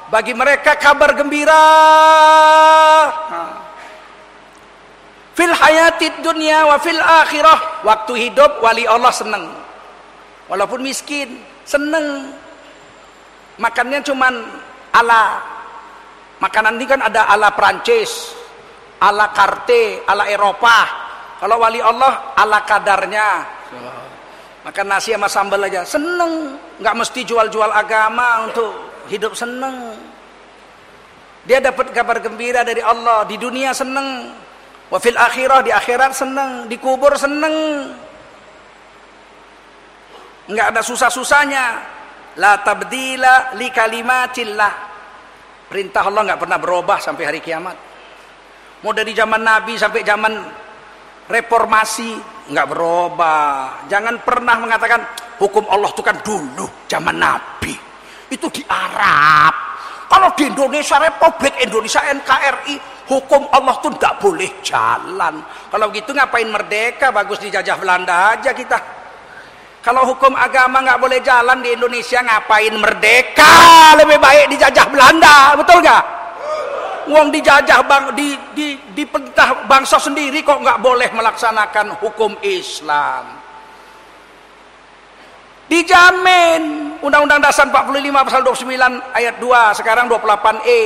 bagi mereka kabar gembira. Fil hayatid dunia wa fil akhirah. Waktu hidup wali Allah senang. Walaupun miskin senang makannya cuman ala. Makanan ini kan ada ala Prancis ala Karte ala Eropa. Kalau wali Allah ala kadarnya. Makan nasi sama sambal aja. Seneng. Nggak mesti jual-jual agama untuk hidup seneng. Dia dapat kabar gembira dari Allah. Di dunia seneng. Wafil akhirah di akhirat seneng. Di kubur seneng nggak ada susah-susahnya la tabdila li kalimatillah perintah Allah nggak pernah berubah sampai hari kiamat mau dari zaman Nabi sampai zaman reformasi nggak berubah. Jangan pernah mengatakan hukum Allah itu kan dulu zaman Nabi. Itu di Arab. Kalau di Indonesia Republik Indonesia NKRI hukum Allah tuh nggak boleh jalan. Kalau gitu ngapain merdeka? Bagus dijajah Belanda aja kita. Kalau hukum agama nggak boleh jalan di Indonesia ngapain merdeka? Lebih baik dijajah Belanda, betul nggak? Uang dijajah bang di di di perintah bangsa sendiri kok nggak boleh melaksanakan hukum Islam. Dijamin Undang-Undang Dasar 45 pasal 29 ayat 2 sekarang 28E.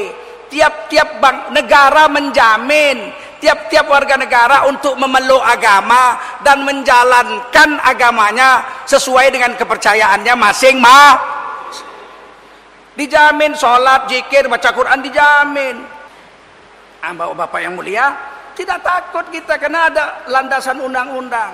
Tiap-tiap bank negara menjamin tiap-tiap warga negara untuk memeluk agama dan menjalankan agamanya sesuai dengan kepercayaannya masing-masing. Dijamin sholat, jikir, baca Quran dijamin bapak-bapak yang mulia tidak takut kita karena ada landasan undang-undang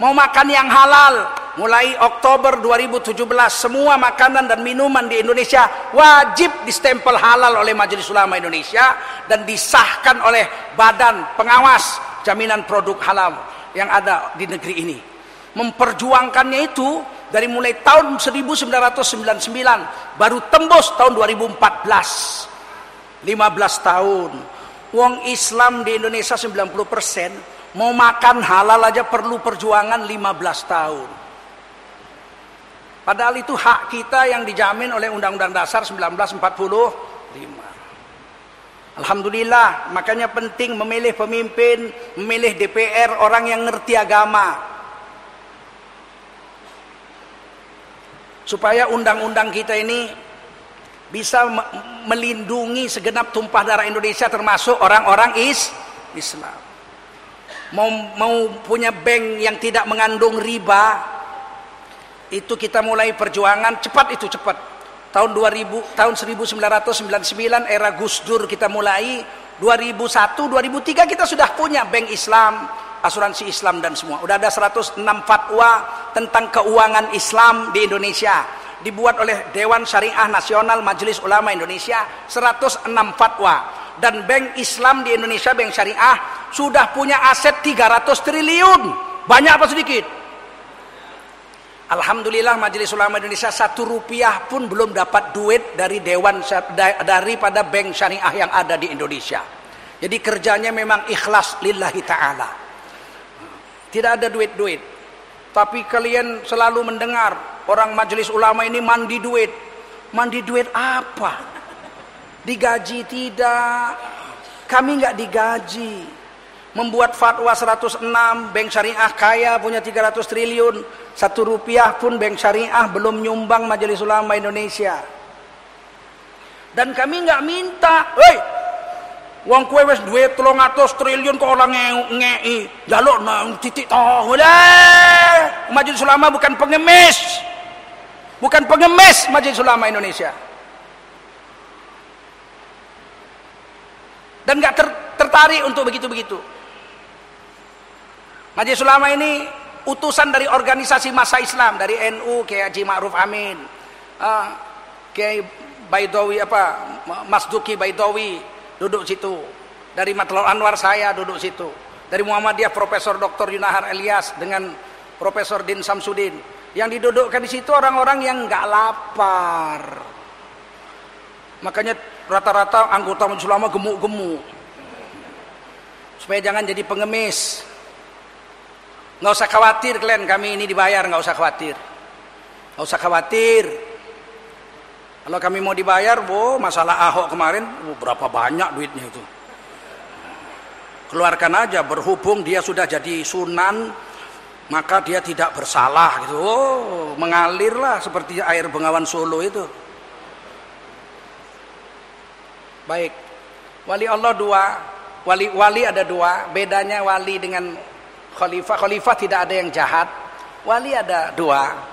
mau makan yang halal. Mulai Oktober 2017 semua makanan dan minuman di Indonesia wajib distempel halal oleh Majelis Ulama Indonesia dan disahkan oleh badan pengawas jaminan produk halal yang ada di negeri ini. Memperjuangkannya itu dari mulai tahun 1999 baru tembus tahun 2014 15 tahun. Wong Islam di Indonesia 90% mau makan halal aja perlu perjuangan 15 tahun. Padahal itu hak kita yang dijamin oleh Undang-Undang Dasar 1945. Alhamdulillah, makanya penting memilih pemimpin, memilih DPR orang yang ngerti agama. Supaya undang-undang kita ini bisa melindungi segenap tumpah darah Indonesia termasuk orang-orang is Islam. Mau mau punya bank yang tidak mengandung riba itu kita mulai perjuangan cepat itu cepat. Tahun 2000 tahun 1999 era Gus Dur kita mulai 2001 2003 kita sudah punya bank Islam, asuransi Islam dan semua. Udah ada 106 fatwa tentang keuangan Islam di Indonesia dibuat oleh Dewan Syariah Nasional Majelis Ulama Indonesia 106 fatwa dan Bank Islam di Indonesia Bank Syariah sudah punya aset 300 triliun. Banyak apa sedikit? Alhamdulillah Majelis Ulama Indonesia satu rupiah pun belum dapat duit dari Dewan daripada bank syariah yang ada di Indonesia. Jadi kerjanya memang ikhlas lillahi ta'ala. Tidak ada duit-duit. Tapi kalian selalu mendengar orang majelis ulama ini mandi duit. Mandi duit apa digaji tidak. Kami nggak digaji. Membuat fatwa 106 bank syariah kaya punya 300 triliun. Satu rupiah pun bank syariah belum nyumbang majelis ulama Indonesia. Dan kami nggak minta woi Wong kue wes duit telung atus triliun kok orang ngei. Jaluk nang titik toh udah majelis ulama bukan pengemis. Bukan pengemis majelis ulama Indonesia dan nggak ter, tertarik untuk begitu begitu Majelis Ulama ini utusan dari organisasi masa Islam dari NU kayak Haji Ma'ruf Amin, uh, kayak Baidawi apa Mas Duki Baidawi duduk situ. Dari Matlul Anwar saya duduk situ. Dari Muhammadiyah Profesor Dr. Yunahar Elias dengan Profesor Din Samsudin. Yang didudukkan di situ orang-orang yang nggak lapar. Makanya rata-rata anggota Majelis Ulama gemuk-gemuk. Supaya jangan jadi pengemis. Nggak usah khawatir kalian kami ini dibayar nggak usah khawatir. Nggak usah khawatir. Kalau kami mau dibayar bo masalah Ahok kemarin oh, berapa banyak duitnya itu? Keluarkan aja berhubung dia sudah jadi sunan maka dia tidak bersalah gitu. Oh mengalirlah seperti air Bengawan Solo itu baik. Wali Allah dua. Wali wali ada dua. Bedanya wali dengan khalifah. Khalifah tidak ada yang jahat. Wali ada dua.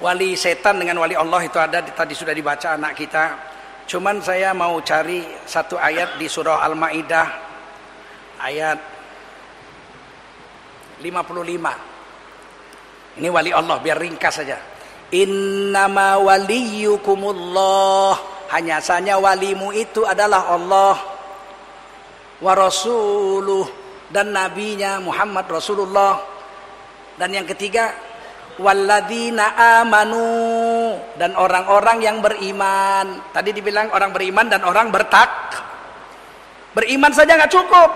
Wali setan dengan wali Allah itu ada. Tadi sudah dibaca anak kita. Cuman saya mau cari satu ayat di surah Al-Maidah. Ayat 55 ini wali Allah biar ringkas saja. Innama waliyukumullah hanya saja walimu itu adalah Allah wa rasuluh dan nabinya Muhammad Rasulullah. Dan yang ketiga walladzina amanu dan orang-orang yang beriman. Tadi dibilang orang beriman dan orang bertak beriman saja nggak cukup.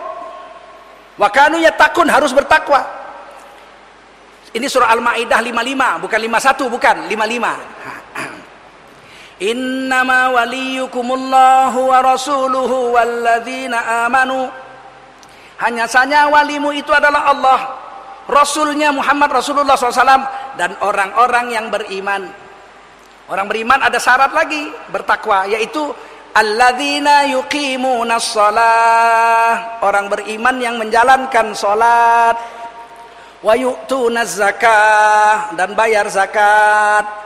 Wakanu takun harus bertakwa. Ini surah Al-Maidah 55 bukan 51 bukan 55 Innama waliyukumullahu wa rasuluhu walladzina amanu hanya saja walimu itu adalah Allah. Rasulnya Muhammad Rasulullah SAW dan orang-orang yang beriman. Orang beriman ada syarat lagi bertakwa yaitu alladzina yuqimuna shalah. Orang beriman yang menjalankan salat wa yu'tuna zakah dan bayar zakat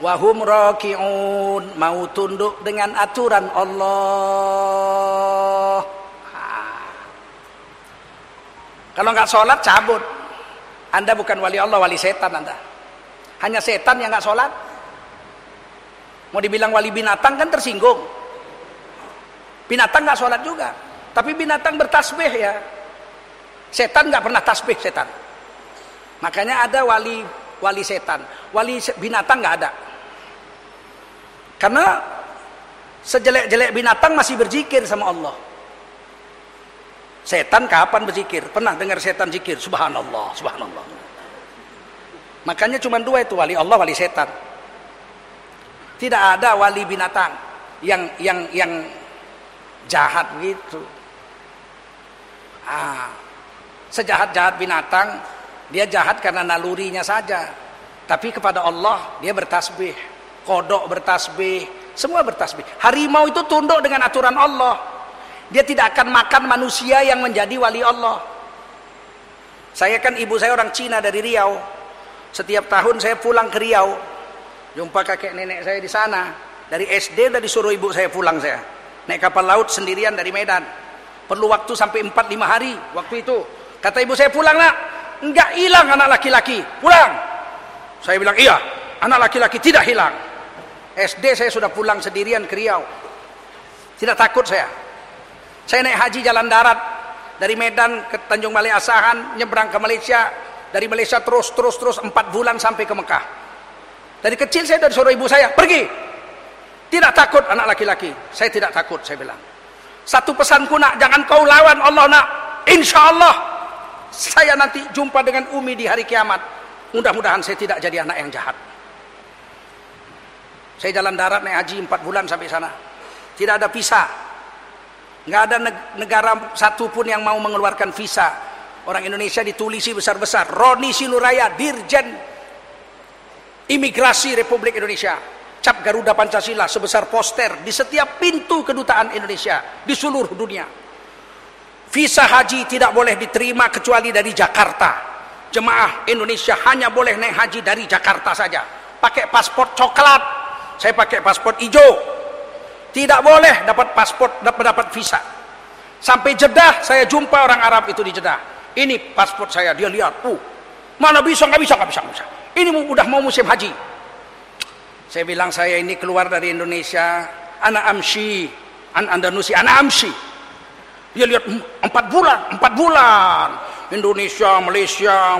wa hum raki'un mau tunduk dengan aturan Allah Kalau nggak sholat cabut. Anda bukan wali Allah, wali setan Anda. Hanya setan yang nggak sholat. Mau dibilang wali binatang kan tersinggung. Binatang nggak sholat juga. Tapi binatang bertasbih ya. Setan nggak pernah tasbih setan. Makanya ada wali wali setan. Wali binatang nggak ada. Karena sejelek-jelek binatang masih berzikir sama Allah. Setan kapan berzikir? Pernah dengar setan zikir? Subhanallah, subhanallah. Makanya cuma dua itu wali Allah, wali setan. Tidak ada wali binatang yang yang yang jahat gitu. Ah, sejahat-jahat binatang dia jahat karena nalurinya saja. Tapi kepada Allah dia bertasbih, kodok bertasbih, semua bertasbih. Harimau itu tunduk dengan aturan Allah. Dia tidak akan makan manusia yang menjadi wali Allah. Saya kan ibu saya orang Cina dari Riau. Setiap tahun saya pulang ke Riau. Jumpa kakek nenek saya di sana. Dari SD udah disuruh ibu saya pulang saya. Naik kapal laut sendirian dari Medan. Perlu waktu sampai 4-5 hari waktu itu. Kata ibu saya pulang nak. Enggak hilang anak laki-laki. Pulang. Saya bilang iya. Anak laki-laki tidak hilang. SD saya sudah pulang sendirian ke Riau. Tidak takut saya. Saya naik haji jalan darat dari Medan ke Tanjung Balai Asahan, nyebrang ke Malaysia, dari Malaysia terus terus terus empat bulan sampai ke Mekah. Dari kecil saya dari suruh ibu saya pergi, tidak takut anak laki-laki. Saya tidak takut, saya bilang. Satu pesanku nak, jangan kau lawan Allah nak. Insya Allah saya nanti jumpa dengan Umi di hari kiamat. Mudah-mudahan saya tidak jadi anak yang jahat. Saya jalan darat naik haji empat bulan sampai sana. Tidak ada pisah Nggak ada negara satupun yang mau mengeluarkan visa. Orang Indonesia ditulisi besar-besar. Roni Siluraya, Dirjen Imigrasi Republik Indonesia. Cap Garuda Pancasila sebesar poster di setiap pintu kedutaan Indonesia di seluruh dunia. Visa haji tidak boleh diterima kecuali dari Jakarta. Jemaah Indonesia hanya boleh naik haji dari Jakarta saja. Pakai paspor coklat. Saya pakai paspor hijau tidak boleh dapat paspor, dapat dapat visa. Sampai Jeddah saya jumpa orang Arab itu di Jeddah. Ini paspor saya, dia lihat, uh, mana bisa, nggak bisa, nggak bisa, nggak bisa. Ini udah mau musim haji. Saya bilang saya ini keluar dari Indonesia, anak amsi, an Andalusi, anak amsi. Dia lihat hmm, empat bulan, empat bulan. Indonesia, Malaysia,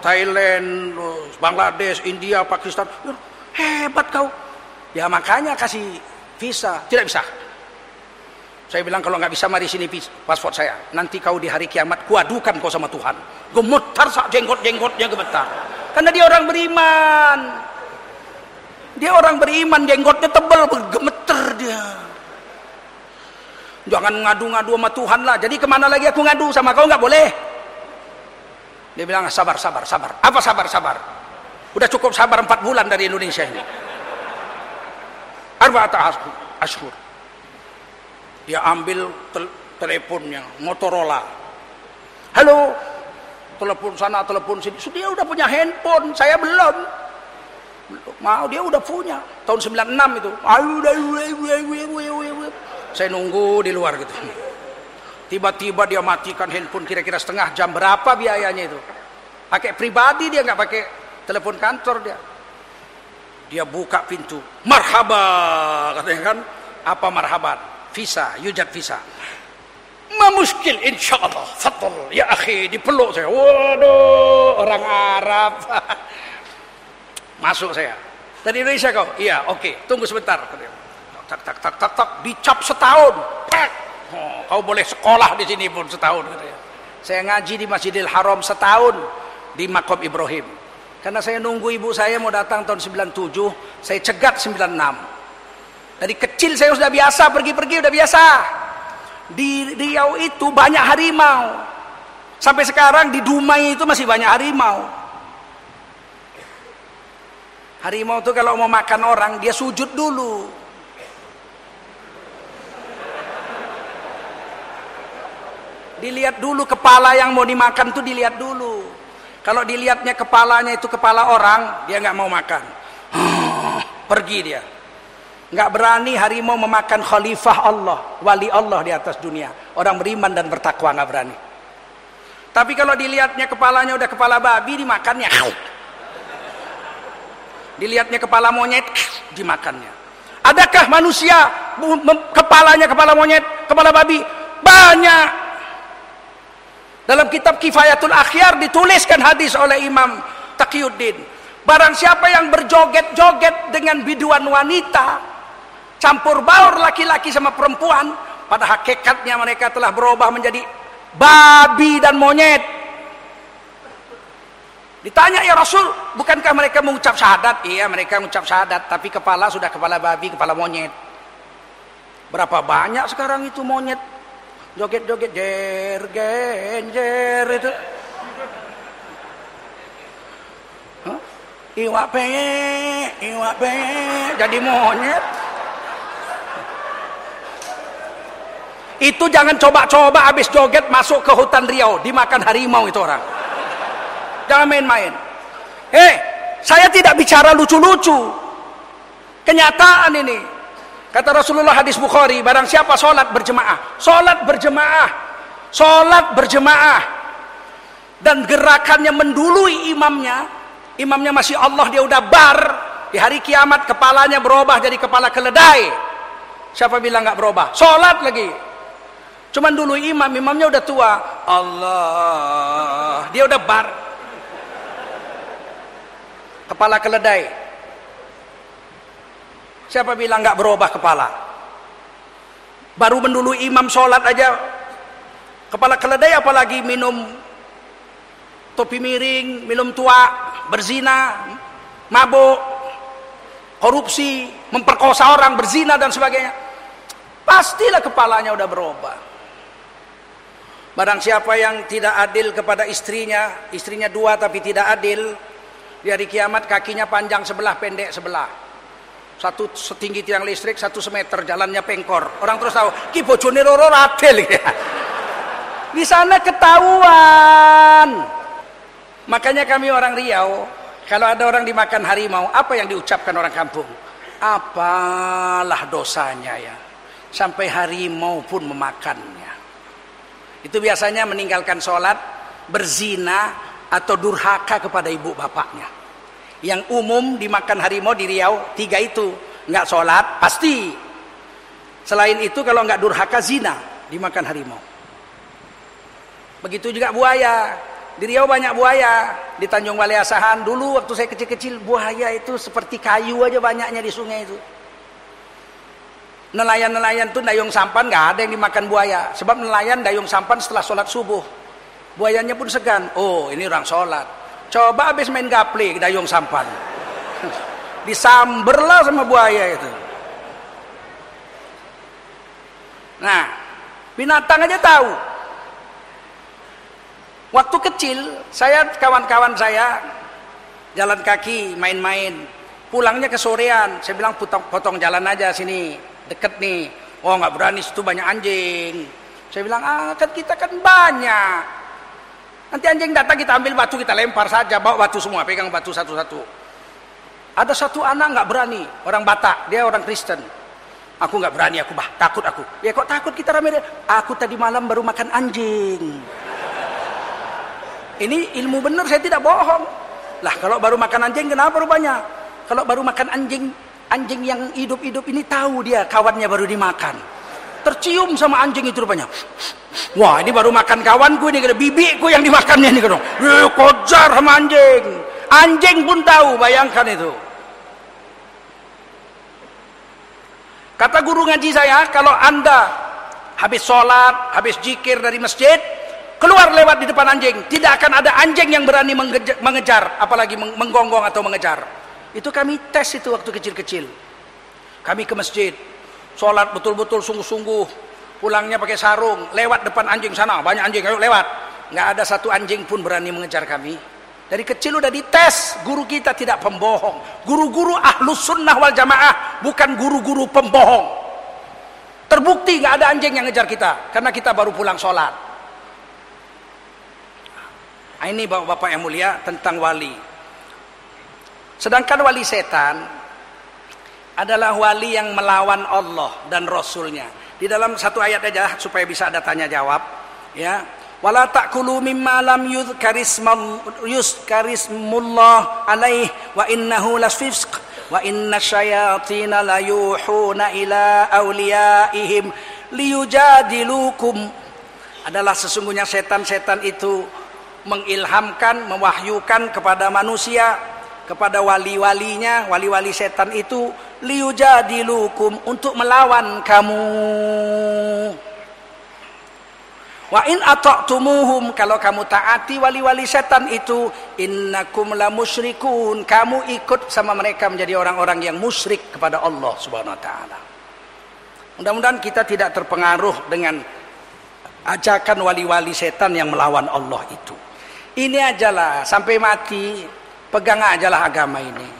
Thailand, Bangladesh, India, Pakistan. Hebat kau. Ya makanya kasih Visa, tidak bisa. Saya bilang kalau nggak bisa mari sini paspor saya. Nanti kau di hari kiamat kuadukan kau sama Tuhan. Gemetar sak jenggot-jenggotnya gemetar. Karena dia orang beriman. Dia orang beriman, jenggotnya tebal, gemeter dia. Jangan ngadu-ngadu sama Tuhan lah. Jadi ke mana lagi aku ngadu sama kau nggak boleh. Dia bilang sabar, sabar, sabar. Apa sabar, sabar? Udah cukup sabar empat bulan dari Indonesia ini arba'ata ashur dia ambil tel teleponnya Motorola. Halo telepon sana telepon sini. Dia udah punya handphone saya belum. Mau dia udah punya. Tahun 96 itu. Saya nunggu di luar gitu. Tiba-tiba dia matikan handphone kira-kira setengah jam. Berapa biayanya itu? Pakai pribadi dia nggak pakai telepon kantor dia dia buka pintu. Marhaba katanya kan? Apa marhaban? Visa yujad visa. Ma muskil insyaallah. Fadl ya akhi dipeluk saya. Waduh orang Arab. Masuk saya. Dari Indonesia kau? Iya oke. Okay. tunggu sebentar tak tak tak tak tak dicap setahun. Oh, kau boleh sekolah di sini pun setahun katanya. Saya ngaji di Masjidil Haram setahun di Makom Ibrahim karena saya nunggu ibu saya mau datang tahun 97, saya cegat 96. Dari kecil saya sudah biasa pergi-pergi sudah biasa. Di Riau itu banyak harimau. Sampai sekarang di Dumai itu masih banyak harimau. Harimau itu kalau mau makan orang dia sujud dulu. Dilihat dulu kepala yang mau dimakan itu dilihat dulu. Kalau dilihatnya kepalanya itu kepala orang, dia nggak mau makan. Pergi dia. Nggak berani harimau memakan khalifah Allah, wali Allah di atas dunia. Orang beriman dan bertakwa nggak berani. Tapi kalau dilihatnya kepalanya udah kepala babi, dimakannya. Dilihatnya kepala monyet, dimakannya. Adakah manusia kepalanya kepala monyet, kepala babi? Banyak dalam kitab Kifayatul Akhyar dituliskan hadis oleh Imam Taqiyuddin. Barang siapa yang berjoget-joget dengan biduan wanita, campur baur laki-laki sama perempuan, pada hakikatnya mereka telah berubah menjadi babi dan monyet. Ditanya ya Rasul, bukankah mereka mengucap syahadat? Iya, mereka mengucap syahadat, tapi kepala sudah kepala babi, kepala monyet. Berapa banyak sekarang itu monyet joget-joget jer genjer itu. Huh? iwak pe iwak pe jadi monyet. Itu jangan coba-coba habis joget masuk ke hutan Riau dimakan harimau itu orang. Jangan main-main. Eh hey, saya tidak bicara lucu-lucu. Kenyataan ini Kata Rasulullah hadis Bukhari, barang siapa sholat berjemaah, sholat berjemaah, sholat berjemaah, dan gerakannya mendului imamnya, imamnya masih Allah dia udah bar, di hari kiamat kepalanya berubah jadi kepala keledai. Siapa bilang nggak berubah? Sholat lagi. Cuman dulu imam, imamnya udah tua. Allah, dia udah bar. Kepala keledai. Siapa bilang nggak berubah kepala? Baru mendulu imam sholat aja kepala keledai apalagi minum topi miring, minum tua, berzina, mabuk, korupsi, memperkosa orang, berzina dan sebagainya. pastilah kepalanya udah berubah. Barang siapa yang tidak adil kepada istrinya, istrinya dua tapi tidak adil, di hari kiamat kakinya panjang sebelah, pendek sebelah. Satu setinggi tiang listrik, satu semeter, jalannya pengkor. Orang terus tahu, ki bojone loro adil ya. Di sana ketahuan. Makanya kami orang Riau, kalau ada orang dimakan harimau, apa yang diucapkan orang kampung? Apalah dosanya ya. Sampai harimau pun memakannya. Itu biasanya meninggalkan sholat, berzina, atau durhaka kepada ibu bapaknya. Yang umum dimakan harimau di Riau, tiga itu. Nggak sholat, pasti. Selain itu kalau nggak durhaka, zina, dimakan harimau. Begitu juga buaya. Di Riau banyak buaya. Di Tanjung Balai Asahan, dulu waktu saya kecil-kecil, buaya itu seperti kayu aja banyaknya di sungai itu. Nelayan-nelayan tuh dayung sampan nggak ada yang dimakan buaya. Sebab nelayan dayung sampan setelah sholat subuh. Buayanya pun segan. Oh ini orang sholat. Coba habis main gaple dayung sampan. Disamberlah sama buaya itu. Nah, binatang aja tahu. Waktu kecil, saya kawan-kawan saya jalan kaki main-main. Pulangnya ke sorean, saya bilang potong, potong jalan aja sini deket nih oh nggak berani situ banyak anjing saya bilang ah kan kita kan banyak nanti anjing datang kita ambil batu kita lempar saja bawa batu semua pegang batu satu-satu. Ada satu anak nggak berani orang Batak dia orang Kristen. Aku nggak berani aku bah takut aku. Ya kok takut kita ramai aku tadi malam baru makan anjing. Ini ilmu benar saya tidak bohong. Lah kalau baru makan anjing kenapa rupanya? Kalau baru makan anjing anjing yang hidup-hidup ini tahu dia kawannya baru dimakan tercium sama anjing itu rupanya. Wah ini baru makan kawanku ini kata bibiku yang dimakannya ini kata eh, kojar sama anjing. Anjing pun tahu bayangkan itu. Kata guru ngaji saya kalau anda habis sholat habis jikir dari masjid keluar lewat di depan anjing tidak akan ada anjing yang berani mengejar apalagi menggonggong atau mengejar. Itu kami tes itu waktu kecil-kecil. Kami ke masjid, sholat betul-betul sungguh-sungguh, pulangnya pakai sarung, lewat depan anjing sana, banyak anjing, ayo lewat. Nggak ada satu anjing pun berani mengejar kami. Dari kecil udah dites, guru kita tidak pembohong. Guru-guru ahlus sunnah wal jamaah, bukan guru-guru pembohong. Terbukti nggak ada anjing yang ngejar kita, karena kita baru pulang sholat. Nah, ini bapak-bapak yang mulia tentang wali. Sedangkan wali setan adalah wali yang melawan Allah dan Rasulnya. Di dalam satu ayat aja supaya bisa ada tanya jawab. Ya, wala ta'kulu mimma lam yuzkarismullah alaih wa innahu lasfisq wa inna syayatina la yuhuna ila awliyaihim liyujadilukum adalah sesungguhnya setan-setan itu mengilhamkan, mewahyukan kepada manusia kepada wali-walinya, wali-wali setan itu liujadilukum untuk melawan kamu. Wa in ata'tumuhum kalau kamu taati wali-wali setan itu innakum la musyrikun kamu ikut sama mereka menjadi orang-orang yang musyrik kepada Allah Subhanahu wa taala. Mudah-mudahan kita tidak terpengaruh dengan ajakan wali-wali setan yang melawan Allah itu. Ini ajalah sampai mati Pegang aja lah agama ini.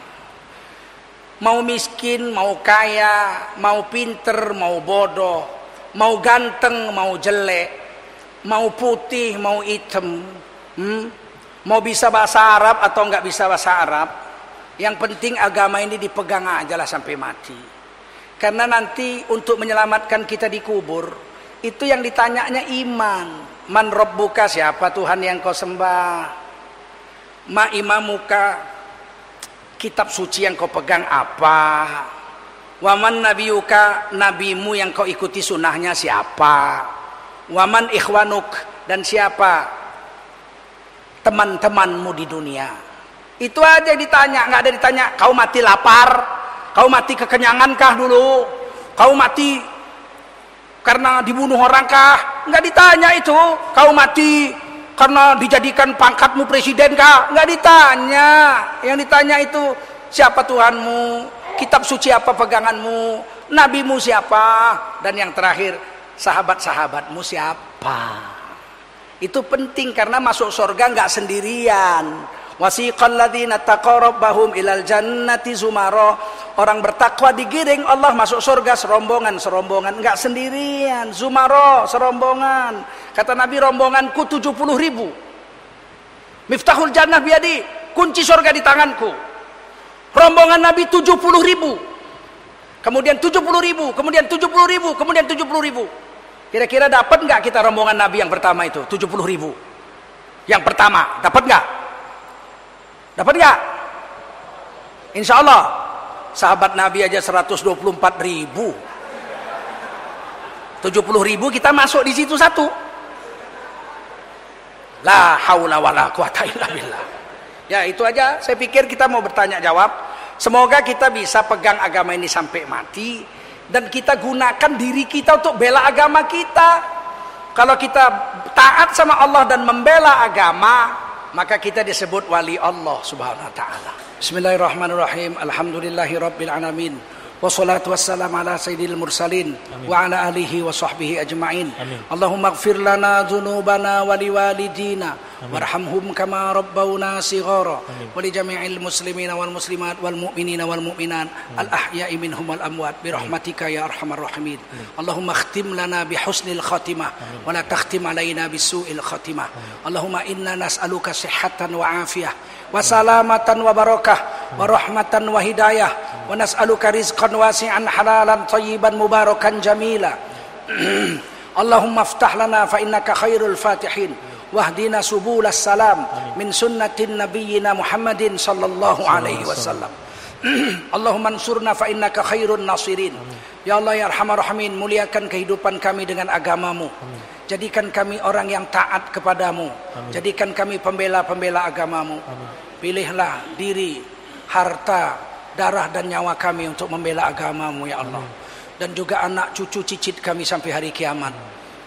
Mau miskin, mau kaya, mau pinter, mau bodoh, mau ganteng, mau jelek, mau putih, mau hitam, hmm? mau bisa bahasa Arab atau nggak bisa bahasa Arab. Yang penting agama ini dipegang aja lah sampai mati. Karena nanti untuk menyelamatkan kita di kubur, itu yang ditanyanya iman. Man buka siapa Tuhan yang kau sembah? ma imamuka kitab suci yang kau pegang apa? Waman nabiuka nabimu yang kau ikuti sunnahnya siapa? Waman ikhwanuk dan siapa? Teman-temanmu di dunia. Itu aja ditanya nggak ada ditanya kau mati lapar? Kau mati kekenyangankah dulu? Kau mati karena dibunuh orangkah nggak ditanya itu. Kau mati karena dijadikan pangkatmu presiden kah? Nggak ditanya. Yang ditanya itu siapa Tuhanmu, kitab suci apa peganganmu, nabimu siapa? Dan yang terakhir sahabat-sahabatmu siapa? Itu penting karena masuk surga nggak sendirian wasiqal ladzina taqarrabahum ilal jannati zumara. Orang bertakwa digiring Allah masuk surga serombongan serombongan. Nggak sendirian. Zumara serombongan. Kata Nabi rombonganku 70 ribu. Miftahul jannah biadi kunci surga di tanganku. Rombongan Nabi 70 ribu. Kemudian 70 ribu, kemudian 70 ribu, kemudian 70 ribu. Kira-kira dapat nggak kita rombongan Nabi yang pertama itu? 70 ribu? Yang pertama, dapat nggak? Dapat nggak? Insya Allah, sahabat Nabi aja 124 ribu. 70 ribu kita masuk di situ satu. La haula wala quwata illa billah. Ya itu aja, saya pikir kita mau bertanya jawab. Semoga kita bisa pegang agama ini sampai mati dan kita gunakan diri kita untuk bela agama kita. Kalau kita taat sama Allah dan membela agama, maka kita disebut wali Allah Subhanahu wa taala. Bismillahirrahmanirrahim. Alhamdulillahirabbil alamin. والصلاة والسلام على سيد المرسلين أمين. وعلى آله وصحبه أجمعين. أمين. اللهم اغفر لنا ذنوبنا ولوالدينا وارحمهم كما ربونا صغارا. ولجميع المسلمين والمسلمات والمؤمنين والمؤمنات الأحياء منهم والأموات برحمتك يا أرحم الراحمين. اللهم اختم لنا بحسن الخاتمة ولا تختم علينا بسوء الخاتمة. اللهم إنا نسألك صحة وعافية وسلامة وبركة wa rahmatan wa hidayah. Wa nas'aluka rizqan wasi'an halalan mubarakan jamila. Allahumma aftah lana fa inna khairul fatihin. Wahdina subulas salam min sunnatin nabiyyina Muhammadin sallallahu alaihi wasallam. Allahumma ansurna fa innaka khairun nasirin. Ya Allah ya arhamar rahimin muliakan kehidupan kami dengan agamamu. Jadikan kami orang yang taat kepadamu. Jadikan kami pembela-pembela agamamu. Pilihlah diri harta darah dan nyawa kami untuk membela agamamu ya Allah dan juga anak cucu cicit kami sampai hari kiamat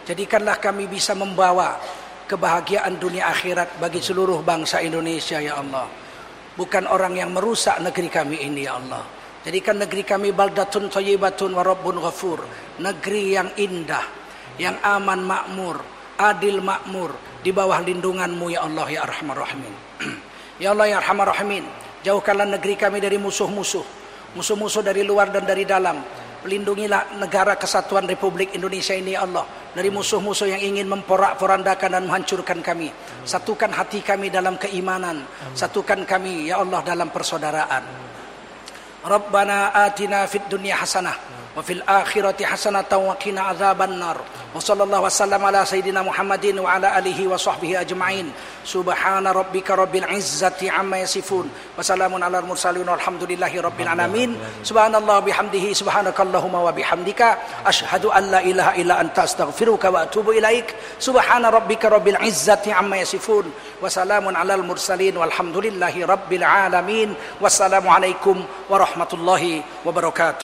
jadikanlah kami bisa membawa kebahagiaan dunia akhirat bagi seluruh bangsa Indonesia ya Allah. Bukan orang yang merusak negeri kami ini ya Allah. Jadikan negeri kami baldatun thayyibatun wa rabbun ghafur. Negeri yang indah, yang aman makmur, adil makmur di bawah lindunganmu ya Allah ya Arhamar Rahimin. ya Allah ya Arhamar Rahimin. Jauhkanlah negeri kami dari musuh-musuh. Musuh-musuh dari luar dan dari dalam Lindungilah negara kesatuan Republik Indonesia ini Allah dari musuh-musuh yang ingin memporak-porandakan dan menghancurkan kami. Satukan hati kami dalam keimanan, satukan kami ya Allah dalam persaudaraan. Rabbana atina fid dunya hasanah وفي الآخرة حسنة وقنا عذاب النار. وصلى الله وسلم على سيدنا محمد وعلى آله وصحبه أجمعين. سبحان ربك رب العزة عما يصفون. وسلام على المرسلين والحمد لله رب العالمين. سبحان الله بحمده. سبحانك اللهم وبحمدك. أشهد أن لا إله إلا أنت. أستغفرك وأتوب إليك. سبحان ربك رب العزة عما يصفون. وسلام على المرسلين والحمد لله رب العالمين. والسلام عليكم ورحمة الله وبركاته.